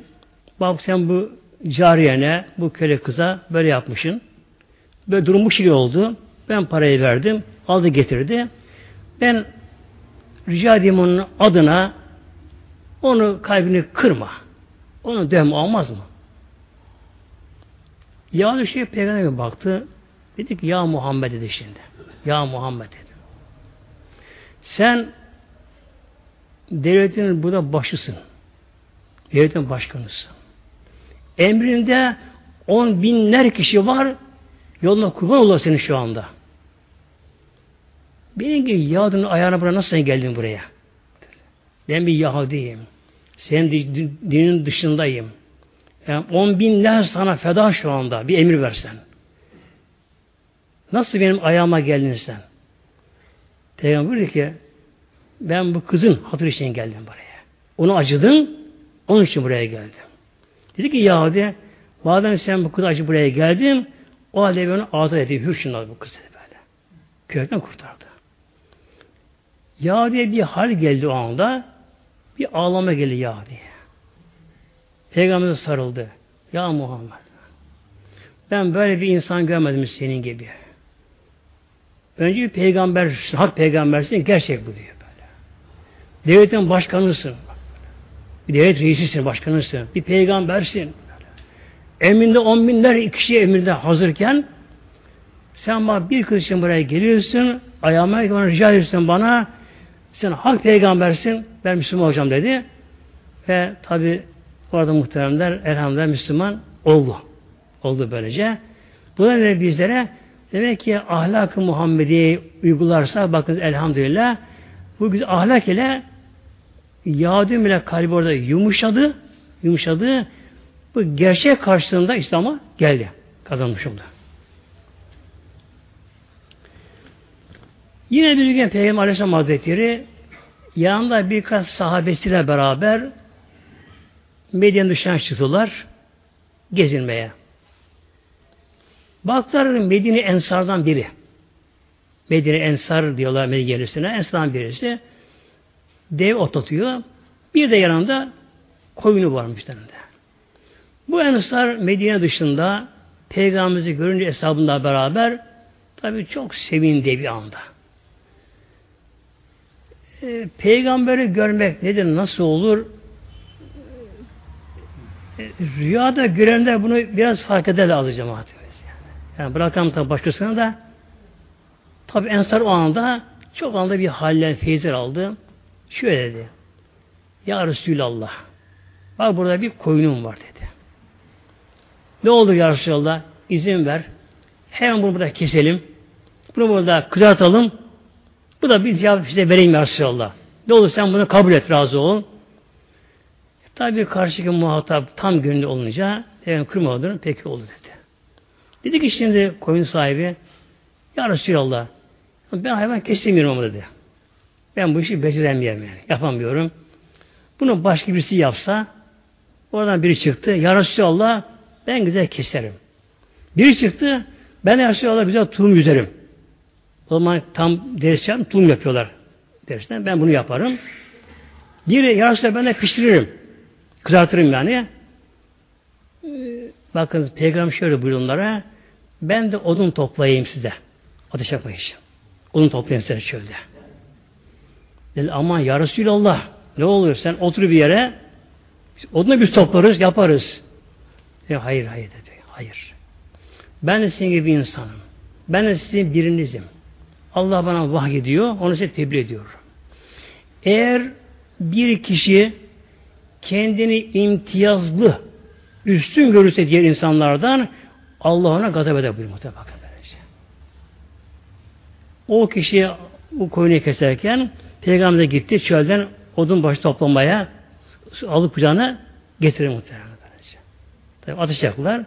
Bak sen bu cariyene, bu köle kıza böyle yapmışsın. Böyle durum bu şekilde oldu. Ben parayı verdim. Aldı getirdi. Ben rica edeyim onun adına onu kalbini kırma. Onu dövme olmaz mı? Ya şey peygamber baktı. Dedi ki ya Muhammed dedi şimdi. Ya Muhammed dedi. Sen devletin burada başısın. Devletin başkanısın. Emrinde on binler kişi var. Yoluna kurban olur senin şu anda. Benim gibi Yahudinin ayağına buraya nasıl geldin buraya? Ben bir Yahudiyim. Senin dinin dışındayım. Yani on binler sana feda şu anda. Bir emir versen. Nasıl benim ayağıma geldin sen? Peygamber dedi ki ben bu kızın hatır için geldim buraya. Onu acıdın, onun için buraya geldim. Dedi ki Yahudi, madem sen bu kız acı buraya geldin, o halde beni azat edeyim, hür bu kızı böyle. Köyden kurtardı. Yahudi'ye bir hal geldi o anda, bir ağlama geldi Yahudi'ye. Peygamber sarıldı. Ya Muhammed, ben böyle bir insan görmedim senin gibi. Önce bir peygamber, hak peygambersin, gerçek bu diyor. Devletin başkanısın. Bir devlet reisisin, başkanısın. Bir peygambersin. Emrinde on binler kişi emrinde hazırken sen bana bir kız için buraya geliyorsun, ayağıma bana rica ediyorsun bana, sen hak peygambersin, ben Müslüman olacağım dedi. Ve tabi orada muhteremler elhamdülillah Müslüman oldu. Oldu böylece. Bu da bizlere demek ki ahlak-ı Muhammediye uygularsa bakın elhamdülillah bu güzel ahlak ile Yahudi ile kalbi orada yumuşadı, yumuşadı. Bu gerçek karşılığında İslam'a geldi. Kazanmış oldu. Yine bir gün Peygamber Aleyhisselam Hazretleri yanında birkaç sahabesiyle beraber Medine dışına çıktılar gezinmeye. Baktılar Medine Ensar'dan biri. Medine Ensar diyorlar Medine gerisine. Ensar'dan birisi dev otlatıyor. Bir de yanında koyunu varmış yanında. Bu ensar Medine dışında Peygamberimizi görünce hesabında beraber tabi çok sevindi bir anda. E, peygamberi görmek nedir, nasıl olur? E, rüyada görenler bunu biraz fark eder azı cemaatimiz. Yani, yani bırakalım tabi başkasına da tabi Ensar o anda çok anda bir haller, feyizler aldı. Şöyle dedi. Ya Resulallah. Bak burada bir koyunum var dedi. Ne oldu ya Resulallah? İzin ver. Hemen bunu burada keselim. Bunu burada kızartalım. Bu da bir cevap size vereyim ya Resulallah. Ne olur sen bunu kabul et, razı ol. Tabi karşıki muhatap tam gönlü olunca hemen kırmadır, peki olur dedi. Dedi ki şimdi koyun sahibi Ya Resulallah ben hayvan kesemiyorum ama dedi. Ben bu işi beceremiyorum yani. Yapamıyorum. Bunu başka birisi yapsa oradan biri çıktı. Ya Resulallah ben güzel keserim. Biri çıktı. Ben de yaşlı güzel tulum yüzerim. O zaman tam dersten tulum yapıyorlar. Dersten ben bunu yaparım. Bir yarışta ben de pişiririm. Kızartırım yani. Ee, bakın Peygamber şöyle buyuruyor onlara. Ben de odun toplayayım size. Ateş yakmayın. Odun toplayayım size şöyle. Dedi aman ya Resulallah ne oluyor sen otur bir yere odunu biz toplarız yaparız. Ya hayır hayır dedi. Hayır. Ben de senin gibi insanım. Ben de sizin birinizim. Allah bana vahyediyor. Onu size tebliğ ediyorum. Eğer bir kişi kendini imtiyazlı üstün görürse diğer insanlardan Allah ona gazap eder buyuruyor bakın böylece. O kişi bu koyunu keserken Peygamber gitti çölden odun başı toplamaya alıp kucağına getirir muhtemelen. Tabi ateş yaktılar,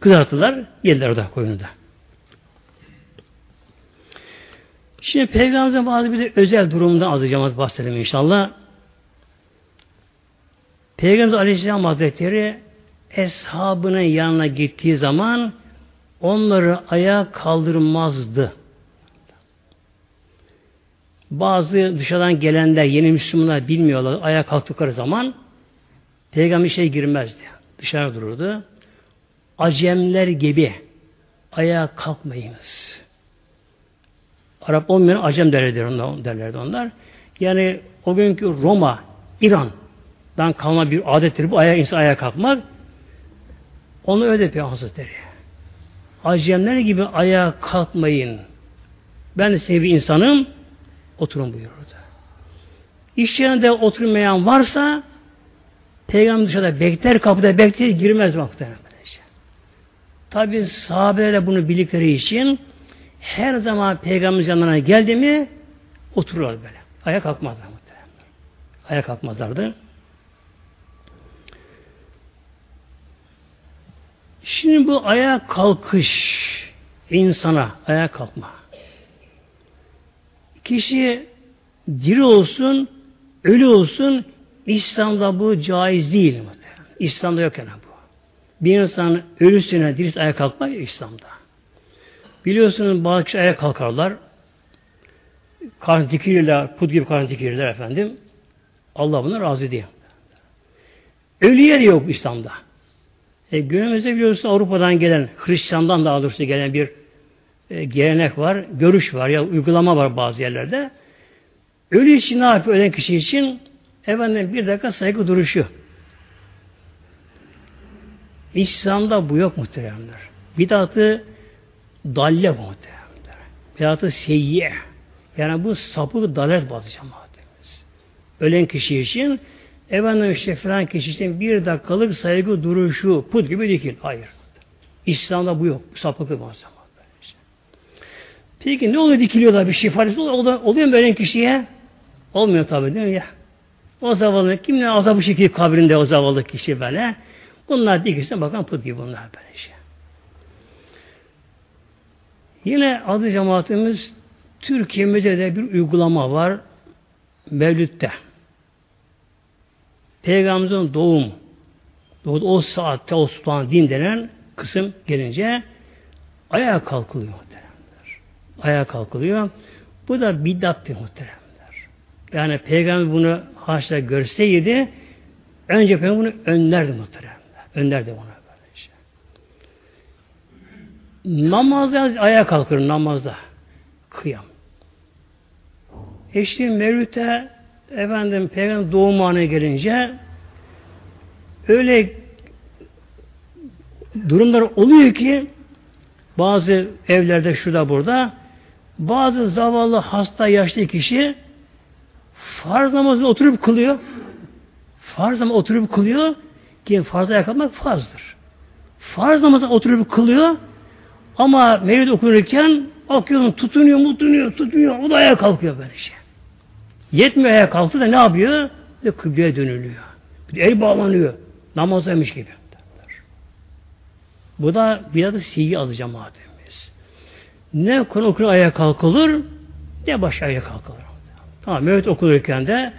kızarttılar, yediler orada koyunu da. Şimdi Peygamberimizin bazı bir de özel durumunda azıcık bahsedelim inşallah. Peygamber Aleyhisselam Hazretleri eshabının yanına gittiği zaman onları ayağa kaldırmazdı. Bazı dışarıdan gelenler, yeni Müslümanlar bilmiyorlar. Ayağa kalktıkları zaman Peygamber şey girmezdi. Dışarı dururdu. Acemler gibi ayağa kalkmayınız. Arap olmayan acem derlerdi onlar, derlerdi onlar. Yani o günkü Roma, İran'dan kalma bir adettir bu ayağa, insan ayağa kalkmak. Onu öyle yapıyor Hazretleri. Acemler gibi ayağa kalkmayın. Ben de senin insanım. Oturun buyurdu. İş yerinde oturmayan varsa Peygamber dışarıda bekler, kapıda bekler, girmez muhtemelen. Tabi sahabeler bunu bildikleri için her zaman Peygamber yanına geldi mi otururlar böyle. Ayağa kalkmazlar muhtemelen. Ayağa kalkmazlardı. Şimdi bu ayağa kalkış insana ayağa kalkma. Kişi diri olsun, ölü olsun İslam'da bu caiz değil. Muhtemelen. İslam'da yok yani bu. Bir insan ölüsüne dirisi ayağa kalkma İslam'da. Biliyorsunuz bazı kişi ayağa kalkarlar. Karnı dikilirler, put gibi karnı dikilirler efendim. Allah buna razı değil. Ölüye de yok İslam'da. E, günümüzde biliyorsunuz Avrupa'dan gelen, Hristiyan'dan daha doğrusu gelen bir e, gelenek var, görüş var ya uygulama var bazı yerlerde. Ölü için ne yapıyor ölen kişi için? Efendim bir dakika saygı duruşu. İslam'da bu yok muhteremler. Bidatı dalle bu muhteremler. Bidatı seyyiye. Yani bu sapık dalet bazı cemaatimiz. Ölen kişi için efendim işte falan kişi için bir dakikalık saygı duruşu put gibi dikil. Hayır. İslam'da bu yok. Sapık bazı Peki ne oluyor dikiliyorlar bir şey ifadesi oluyor, oluyor mu ölen kişiye? Olmuyor tabii değil mi ya? O zavallı kim ne azabı şekilde kabrinde o zavallı kişi böyle. Bunlar dikilsin bakan put gibi bunlar böyle şey. Yine adı cemaatimiz Türkiye'mizde de bir uygulama var. Mevlüt'te. Peygamberimizin doğum o saatte o sultan din denen kısım gelince ayağa kalkılıyor muhteremler. Ayağa kalkılıyor. Bu da bid'at muhteremler. Yani peygamber bunu haşa görseydi önce peygamber bunu önlerdi muhteremler. Önlerdi bunu. Namazda ayağa kalkır namazda. Kıyam. İşte Mevlüt'e efendim peygamber doğum anı gelince öyle durumlar oluyor ki bazı evlerde şurada burada bazı zavallı hasta yaşlı kişi farz namazını oturup kılıyor. Farz namazı oturup kılıyor ki farza yakalamak farzdır. Farz namazı oturup kılıyor ama mevlid okunurken bakıyorsun tutunuyor, mutunuyor, tutunuyor. O da ayağa kalkıyor böyle şey. Yetmiyor ayağa kalktı da ne yapıyor? Bir kıbleye dönülüyor. Bir el bağlanıyor. Namazdaymış gibi. Bu da bir adı siyi adı cemaatimiz. Ne konu okunu ayağa kalkılır ne baş ayağa kalkılır. Tamam, Mevlüt okunurken de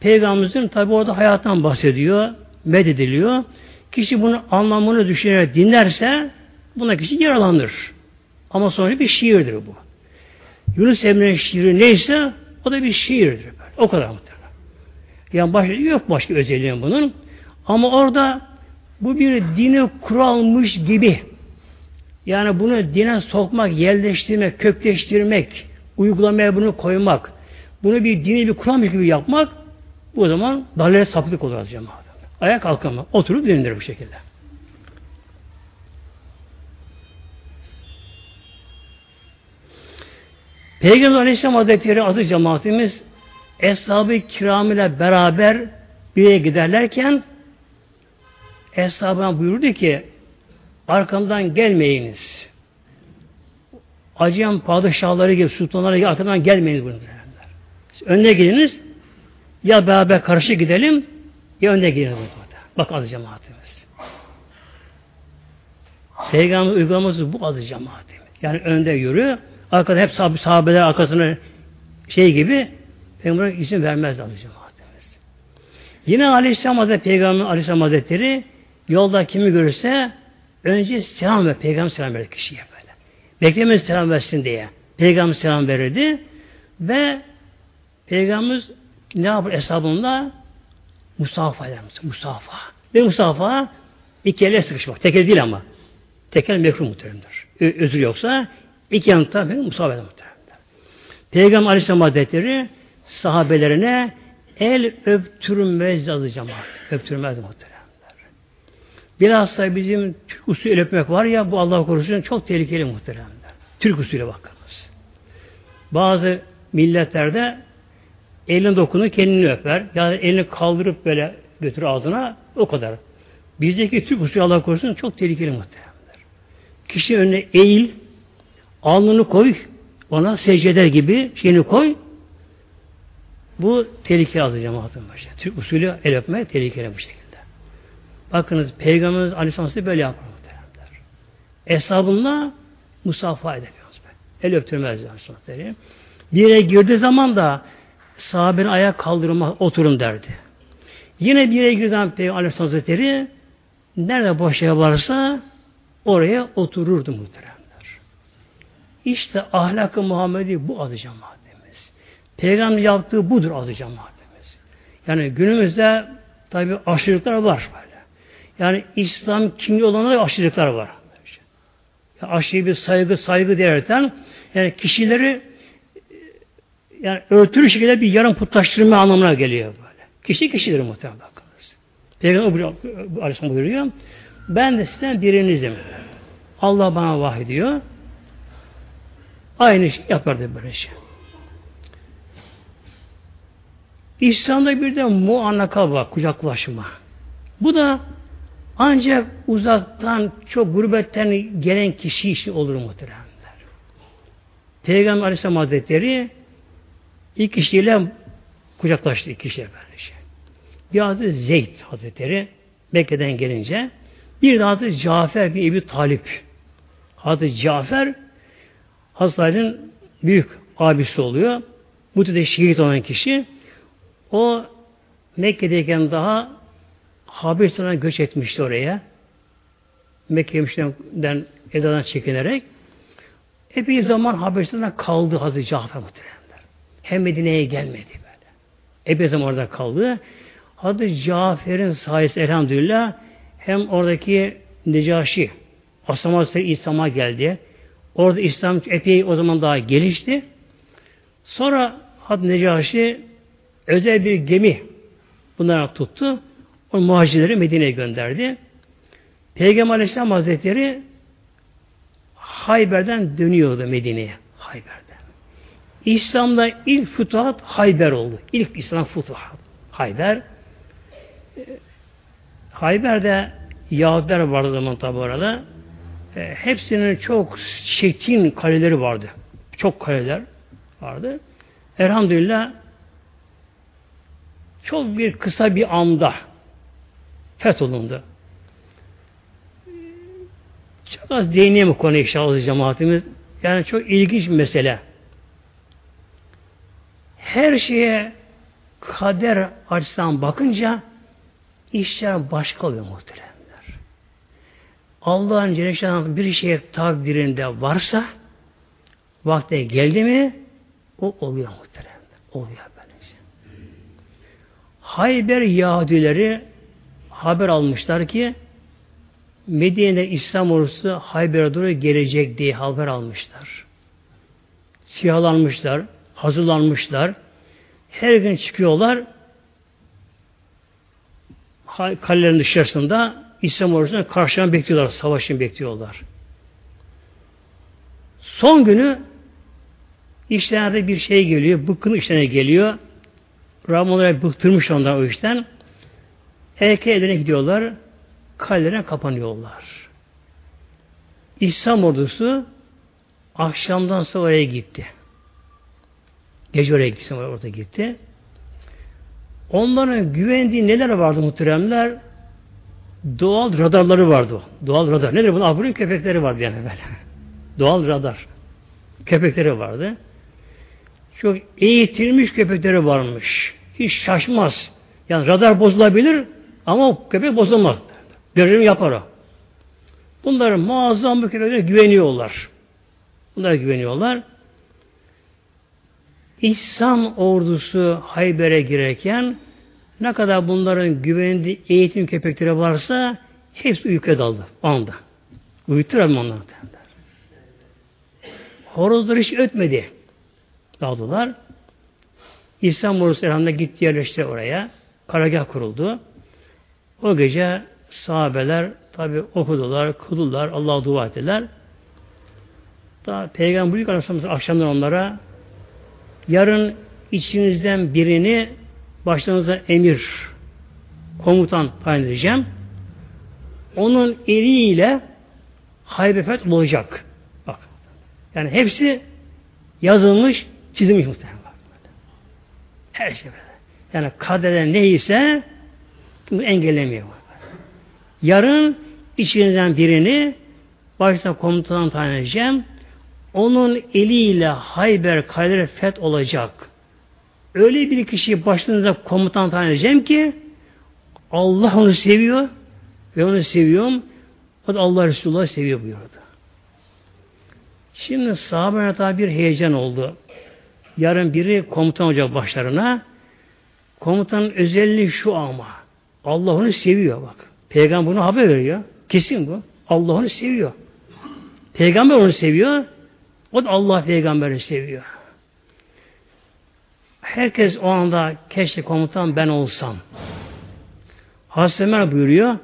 Peygamberimizin tabi orada hayattan bahsediyor, medediliyor. Kişi bunu anlamını düşünerek dinlerse buna kişi yaralanır. Ama sonra bir şiirdir bu. Yunus Emre'nin şiiri neyse o da bir şiirdir. O kadar muhtemelen. Yani başka, yok başka özelliği bunun. Ama orada bu bir dini kuralmış gibi yani bunu dine sokmak, yerleştirmek, kökleştirmek, uygulamaya bunu koymak, bunu bir dini bir kuram gibi yapmak bu zaman dalile saplık olur cemaat. Ayak kalkama, oturup dinlenir bu şekilde. Peygamber Aleyhisselam Hazretleri aziz cemaatimiz Eshab-ı Kiram ile beraber bir yere giderlerken Eshabına buyurdu ki arkamdan gelmeyiniz. Acıyan padişahları gibi, sultanları gibi arkamdan gelmeyiniz bunu. Önüne gidiniz, ya beraber karşı gidelim, ya önde gidelim. Bak adı cemaatimiz. Peygamber uygulaması bu adı cemaatimiz. Yani önde yürü, arkada hep sahab sahabeler arkasına şey gibi Peygamber izin vermez adı cemaatimiz. Yine Aleyhisselam Hazretleri, Peygamber Aleyhisselam Hazretleri yolda kimi görürse önce selam ver. Peygamber selam verir kişiye böyle. Beklemez selam versin diye. Peygamber selam verirdi ve Peygamberimiz ne yapar hesabında? Musafa eder. Musafa. Ve musafa iki elle sıkışmak. Tekel değil ama. Tekel mekruh muhteremdir. Özür yoksa iki yanıtta musafa eder muhteremdir. Peygamber Aleyhisselam Hazretleri sahabelerine el öptürmez adı cemaat. Öptürmez muhteremler. Bilhassa bizim Türk usulü öpmek var ya bu Allah korusun çok tehlikeli muhteremler. Türk usulü bakınız. Bazı milletlerde elini dokunur kendini öper. Yani elini kaldırıp böyle götür ağzına o kadar. Bizdeki Türk usulü Allah korusun çok tehlikeli muhteremler. Kişi önüne eğil, alnını koy, ona secdeder gibi şeyini koy. Bu tehlikeli azı cemaatin başı. Türk usulü el öpme tehlikeli bu şekilde. Bakınız Peygamberimiz Aleyhisselam böyle yapar. Eshabınla musafa edemiyoruz. El öptürmez Aleyhisselam. Bir yere girdiği zaman da sahabenin ayak kaldırma oturun derdi. Yine bir yere girdiği Peygamber Aleyhisselam Hazretleri nerede boş yer varsa oraya otururdu muhteremler. İşte ahlakı Muhammedi bu adı cemaatimiz. Peygamber yaptığı budur adı cemaatimiz. Yani günümüzde tabi aşırılıklar var böyle. Yani İslam kimliği olanlara aşırılıklar var. Yani aşırı bir saygı saygı derken yani kişileri yani örtülü şekilde bir yarım putlaştırma anlamına geliyor böyle. Kişi kişidir muhtemelen bakınız. Peygamber Aleyhisselam buyuruyor. Ben de sizden birinizim. Allah bana vahyediyor. Aynı şey yapardı böyle şey. İslam'da bir de muannaka var, kucaklaşma. Bu da ancak uzaktan, çok gurbetten gelen kişi işi olur muhteremler. Peygamber Aleyhisselam Hazretleri ilk kişiyle kucaklaştı iki kişiyle böylece. Şey. Bir adı Zeyd Hazretleri Mekke'den gelince bir de adı Cafer bir Ebi Talip. Adı Cafer Hazretlerin büyük abisi oluyor. Bu da şehit olan kişi. O Mekke'deyken daha Habeşistan'a göç etmişti oraya. Mekke ezadan çekinerek epey zaman Habeşistan'da kaldı Hazreti Cafer muhteremler. Hem Medine'ye gelmedi böyle. Epey zaman orada kaldı. Hazreti Cafer'in sayesinde elhamdülillah hem oradaki Necaşi Asama İslam'a geldi. Orada İslam epey o zaman daha gelişti. Sonra Hazreti Necaşi özel bir gemi bunlara tuttu. O muhacirleri Medine'ye gönderdi. Peygamber Aleyhisselam Hazretleri Hayber'den dönüyordu Medine'ye. Hayber'den. İslam'da ilk fütuhat Hayber oldu. İlk İslam fütuhat. Hayber. Hayber'de Yahudiler vardı zaman tabi orada. E, hepsinin çok çetin kaleleri vardı. Çok kaleler vardı. Elhamdülillah çok bir kısa bir anda fetholundu. Çok az değineyim bu konuya inşallah cemaatimiz. Yani çok ilginç bir mesele. Her şeye kader açısından bakınca işler başka oluyor muhteremler. Allah'ın Celle bir şeye takdirinde varsa vakti geldi mi o oluyor muhterem. Oluyor böylece. Hayber Yahudileri haber almışlar ki Medine'de İslam ordusu Hayber'e doğru gelecek diye haber almışlar. Siyahlanmışlar, hazırlanmışlar. Her gün çıkıyorlar. Kalelerin dışarısında İslam ordusuna karşılayan bekliyorlar. Savaşın bekliyorlar. Son günü işlerinde bir şey geliyor. Bıkkın işlerine geliyor. Rabbim onlara bıktırmış ondan o işten. Erkek evine gidiyorlar. Kalelerine kapanıyorlar. İslam ordusu akşamdan sonra oraya gitti. Gece oraya gitti, orada gitti. Onların güvendiği neler vardı muhteremler? Doğal radarları vardı. Doğal radar. Nedir bunun? Aburin köpekleri vardı yani böyle. Doğal radar. Köpekleri vardı. Çok eğitilmiş köpekleri varmış. Hiç şaşmaz. Yani radar bozulabilir ama köpek bozulmaz. Görevimi yapar o. Bunlar muazzam bir köpeklere güveniyorlar. Bunlara güveniyorlar. İslam ordusu Hayber'e girerken ne kadar bunların güvendiği eğitim köpekleri varsa hepsi uykuya daldı anda. Uyuttur ama onlar. Horozlar hiç ötmedi. Daldılar. İslam ordusu elhamda gitti yerleşti oraya. Karagah kuruldu. O gece sahabeler tabi okudular, kıldılar, Allah'a dua ettiler. Da Peygamber Büyük Aleyhisselam akşamdan onlara yarın içinizden birini başlarınıza emir komutan tayin edeceğim. Onun eliyle haybefet olacak. Bak. Yani hepsi yazılmış, çizilmiş muhtemelen. Her şey böyle. Yani kadere neyse bunu engellemiyor. Yarın içinizden birini başta komutan tayin edeceğim. Onun eliyle Hayber kaleleri feth olacak. Öyle bir kişiyi başınıza komutan edeceğim ki Allah onu seviyor ve onu seviyorum. O da Allah Resulullah seviyor buyurdu. Şimdi sahabe tabi bir heyecan oldu. Yarın biri komutan olacak başlarına. Komutanın özelliği şu ama. Allah onu seviyor bak. Peygamber bunu haber veriyor. Kesin bu. Allah onu seviyor. Peygamber onu seviyor. O da Allah peygamberi seviyor. Herkes o anda keşke komutan ben olsam. Hazreti Ömer buyuruyor.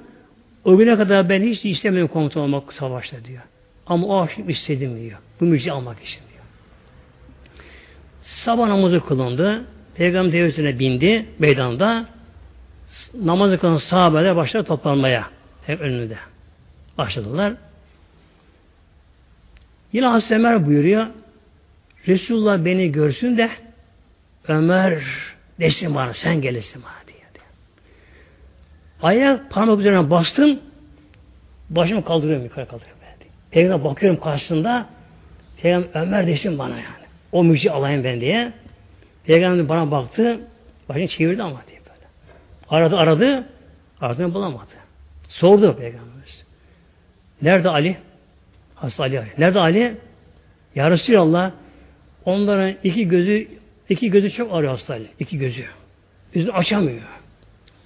O güne kadar ben hiç istemiyorum komutan olmak savaşta diyor. Ama o akşam istedim diyor. Bu müjde almak için diyor. Sabah namazı kılındı. Peygamber devletine bindi meydanda. Namazı kılan sahabeler başladı toplanmaya. Hep önünde. Başladılar. Yine Hazreti Ömer buyuruyor. Resulullah beni görsün de Ömer desin bana sen gelesin bana diye. Ayak parmak üzerine bastım başımı kaldırıyorum yukarı kaldırıyorum. Peygamber bakıyorum karşısında Peygamber Ömer desin bana yani. O müjde alayım ben diye. Peygamber bana baktı başını çevirdi ama diye böyle. Aradı aradı ardından bulamadı. Sordu Peygamberimiz. Nerede Ali? Hasta Ali. Nerede Ali? Ya Resulallah onların iki gözü iki gözü çok ağrıyor hasta Ali. İki gözü. Yüzünü açamıyor.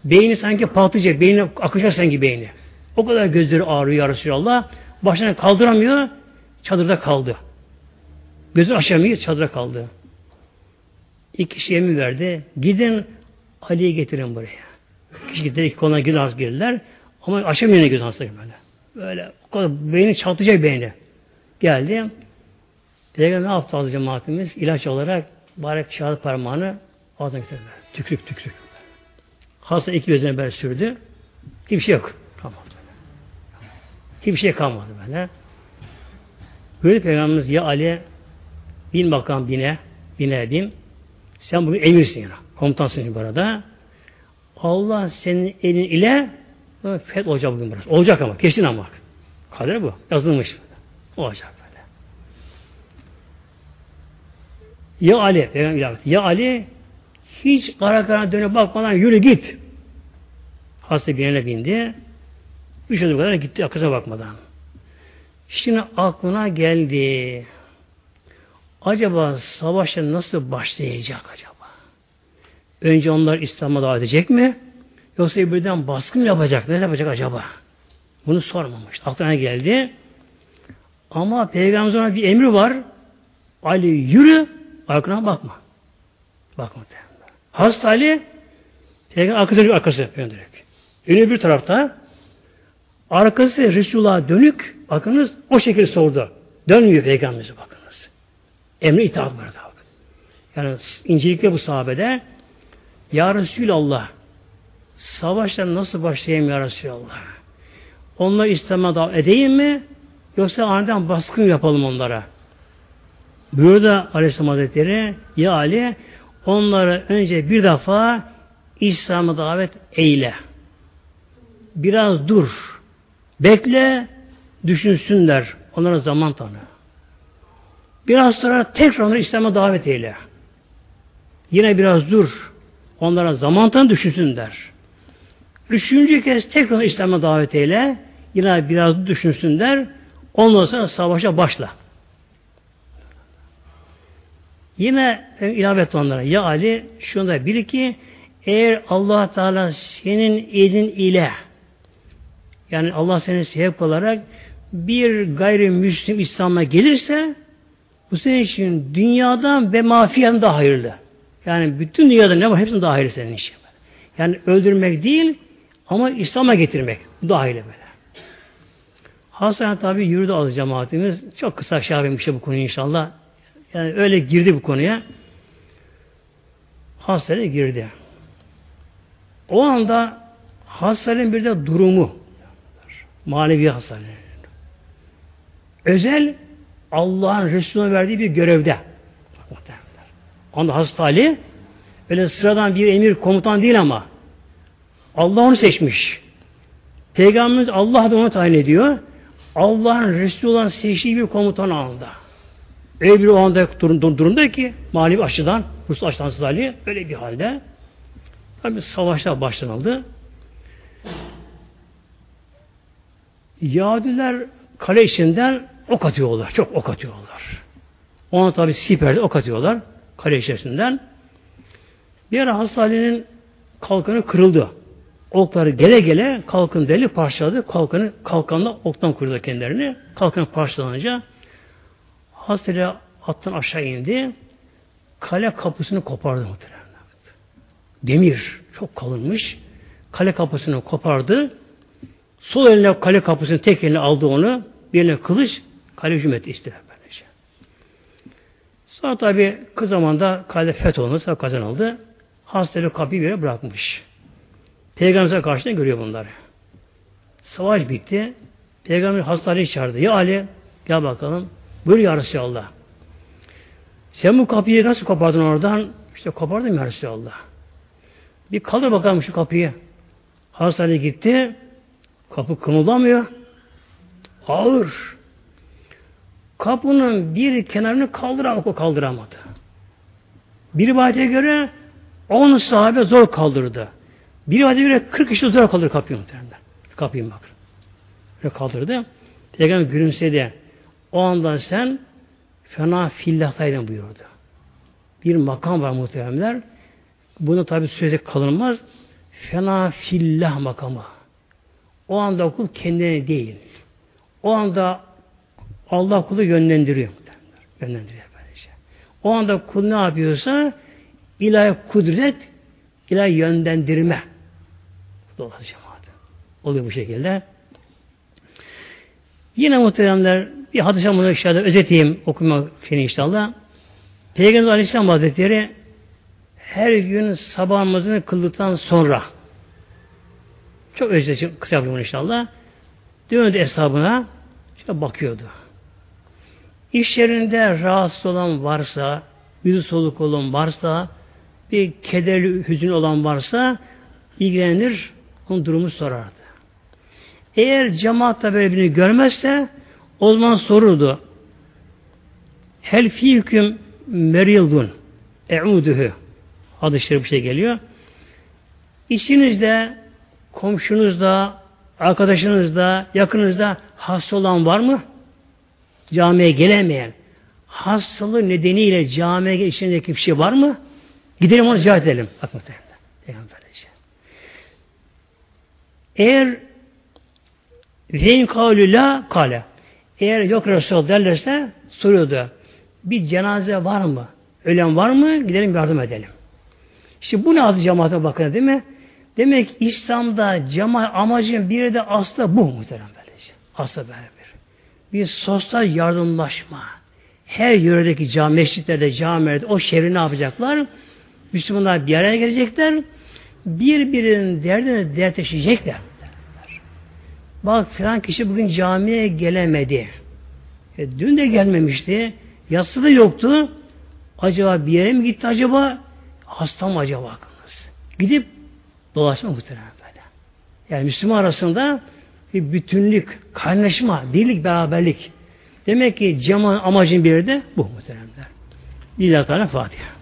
Beyni sanki patlayacak. Beyni akacak sanki beyni. O kadar gözleri ağrıyor ya Resulallah. Başını kaldıramıyor. Çadırda kaldı. Gözünü açamıyor. Çadırda kaldı. İki kişi emin verdi. Gidin Ali'yi getirin buraya. Kişi gitti. iki koluna gidiyor girdiler. Ama açamıyor ne göz hasta böyle. Böyle o kadar beyni çatlayacak beyni. Geldi. Peygamber ne yaptı azı cemaatimiz? İlaç olarak barek şahit parmağını ağzına getirdi. Tükrük tükrük. Hasta iki gözüne böyle sürdü. Hiçbir şey yok. Kalmadı. Hiçbir şey kalmadı böyle. Böyle Peygamberimiz ya Ali bin bakalım bine, bine bin. Sen bugün emirsin ya. Komutansın bu arada. Allah senin elin ile feth olacak bugün burası. Olacak ama. Kesin ama. Kader bu. Yazılmış. Olacak böyle. Ya Ali, ya Ali hiç kara kara dönüp bakmadan yürü git. Hasta birine bindi. Üç adım kadar gitti arkasına bakmadan. Şimdi aklına geldi. acaba savaşa nasıl başlayacak acaba? Önce onlar İslam'a davet edecek mi? Yoksa birden baskın yapacak? Ne yapacak acaba? Bunu sormamış. Aklına geldi. Ama Peygamberimiz ona bir emri var. Ali yürü, arkana bakma. Bakma. Hasta Ali Peygamber arkası arkası yapıyor. Önü bir tarafta arkası Resulullah'a dönük bakınız o şekilde sordu. Dönmüyor Peygamberimize bakınız. Emri itaat var. Yani incelikle bu sahabede Ya Resulallah savaşlar nasıl başlayayım Ya Resulallah? Onlar İslam'a davet edeyim mi? Yoksa aniden baskın yapalım onlara. Burada Aleyhisselam Hazretleri Ya Ali onları önce bir defa İslam'a davet eyle. Biraz dur. Bekle, düşünsünler. Onlara zaman tanı. Biraz sonra tekrar İslam'a davet eyle. Yine biraz dur. Onlara zaman tanı düşünsünler. Üçüncü kez tekrar İslam'a davet eyle. Yine biraz düşünsünler. Ondan sonra savaşa başla. Yine ilave et onlara. Ya Ali şunu da bil ki eğer allah Teala senin edin ile yani Allah seni sebep olarak bir gayrimüslim İslam'a gelirse bu senin için dünyadan ve mafiyen daha hayırlı. Yani bütün dünyada ne var hepsinin daha hayırlı senin için. Yani öldürmek değil ama İslam'a getirmek. Bu da hayırlı böyle. Hasan tabi yürüdü az cemaatimiz. Çok kısa şey bu konuyu inşallah. Yani öyle girdi bu konuya. Hastane girdi. O anda hastanenin bir de durumu manevi hastane. Özel Allah'ın Resulüne verdiği bir görevde. Onda hasta Ali öyle sıradan bir emir komutan değil ama Allah onu seçmiş. Peygamberimiz Allah da onu tayin ediyor. Allah'ın Resulü olan seçtiği bir komutan anında. Öyle bir o anda durum, durumda ki manevi açıdan, Rus açıdan Ali öyle bir halde tabi savaşlar başlanıldı. Yahudiler kale içinden ok atıyorlar. Çok ok atıyorlar. Ona tabi siperde ok atıyorlar. Kale içerisinden. Bir ara Hastane'nin kalkanı kırıldı. Okları gele gele kalkın deli parçaladı. Kalkanı kalkanla oktan kurdu kendilerini. Kalkan parçalanınca Hastane attan aşağı indi. Kale kapısını kopardı muhtemelen. Demir çok kalınmış. Kale kapısını kopardı. Sol eline kale kapısını tek eline aldı onu. Bir eline kılıç kale hücum etti işte. Böylece. Sonra tabi kız zamanda kale fetholundu. Sonra kazanıldı. Hastane kapıyı bir bırakmış. Peygamber'e karşına görüyor bunları. Savaş bitti. Peygamber hastaneyi çağırdı. Ya Ali gel bakalım. Buyur ya Resulallah. Sen bu kapıyı nasıl kopardın oradan? İşte kopardım ya Resulallah. Bir kaldır bakalım şu kapıyı. Hastaneye gitti. Kapı kımıldamıyor. Ağır. Kapının bir kenarını kaldıramadı. kaldıramadı. Bir rivayete göre 10 sahabe zor kaldırdı. Bir rivayete göre 40 kişi zor kaldırdı kapıyı muhtemelen. Kapıyı bak. Böyle kaldırdı. Peygamber gülümsedi. O andan sen fena fillahtaydın buyurdu. Bir makam var muhteremler. Buna tabi sözde kalınmaz. Fena fillah makamı. O anda kul kendine değil. O anda Allah kulu yönlendiriyor. Yönlendiriyor böylece. O anda kul ne yapıyorsa ilahi kudret, ilahi yönlendirme. Dolayısıyla. Oluyor bu şekilde. Yine muhteremler bir hadis-i bunu aşağıda özeteyim okumak için inşallah. Peygamber Aleyhisselam Hazretleri her gün sabah namazını kıldıktan sonra çok özledim kısa yapayım inşallah. Döndü hesabına işte bakıyordu. İş yerinde rahatsız olan varsa, yüzü soluk olan varsa, bir kederli, hüzün olan varsa ilgilenir, onun durumu sorardı. Eğer cemaatta böyle birini görmezse o zaman sorurdu. Hel fîküm merildun e'uduhu hadis bir şey geliyor. İçinizde, komşunuzda, arkadaşınızda, yakınızda hasta olan var mı? Camiye gelemeyen, hastalığı nedeniyle camiye içindeki bir şey var mı? Gidelim onu ziyaret edelim. Bak. Peygamberce. Eğer Zeyn kavlü la kale. Eğer yok Resul derlerse soruyordu. Bir cenaze var mı? Ölen var mı? Gidelim yardım edelim. İşte bu lazım cemaate bakın değil mi? Demek İslam'da cemaat amacın biri de aslında bu muhterem böylece. Aslında böyle bir. Bir sosyal yardımlaşma. Her yöredeki cami, mescitlerde, camilerde o şehri ne yapacaklar? Müslümanlar bir araya gelecekler. Birbirinin derdine dertleşecekler. Bak filan kişi bugün camiye gelemedi. E, dün de gelmemişti. Yatsı da yoktu. Acaba bir yere mi gitti acaba? Hasta mı acaba? Gidip dolaşma muhtemelen böyle. Yani Müslüman arasında bir bütünlük, kaynaşma, birlik, beraberlik. Demek ki cema amacın biri de bu muhteremler. Lillahi Teala Fatiha.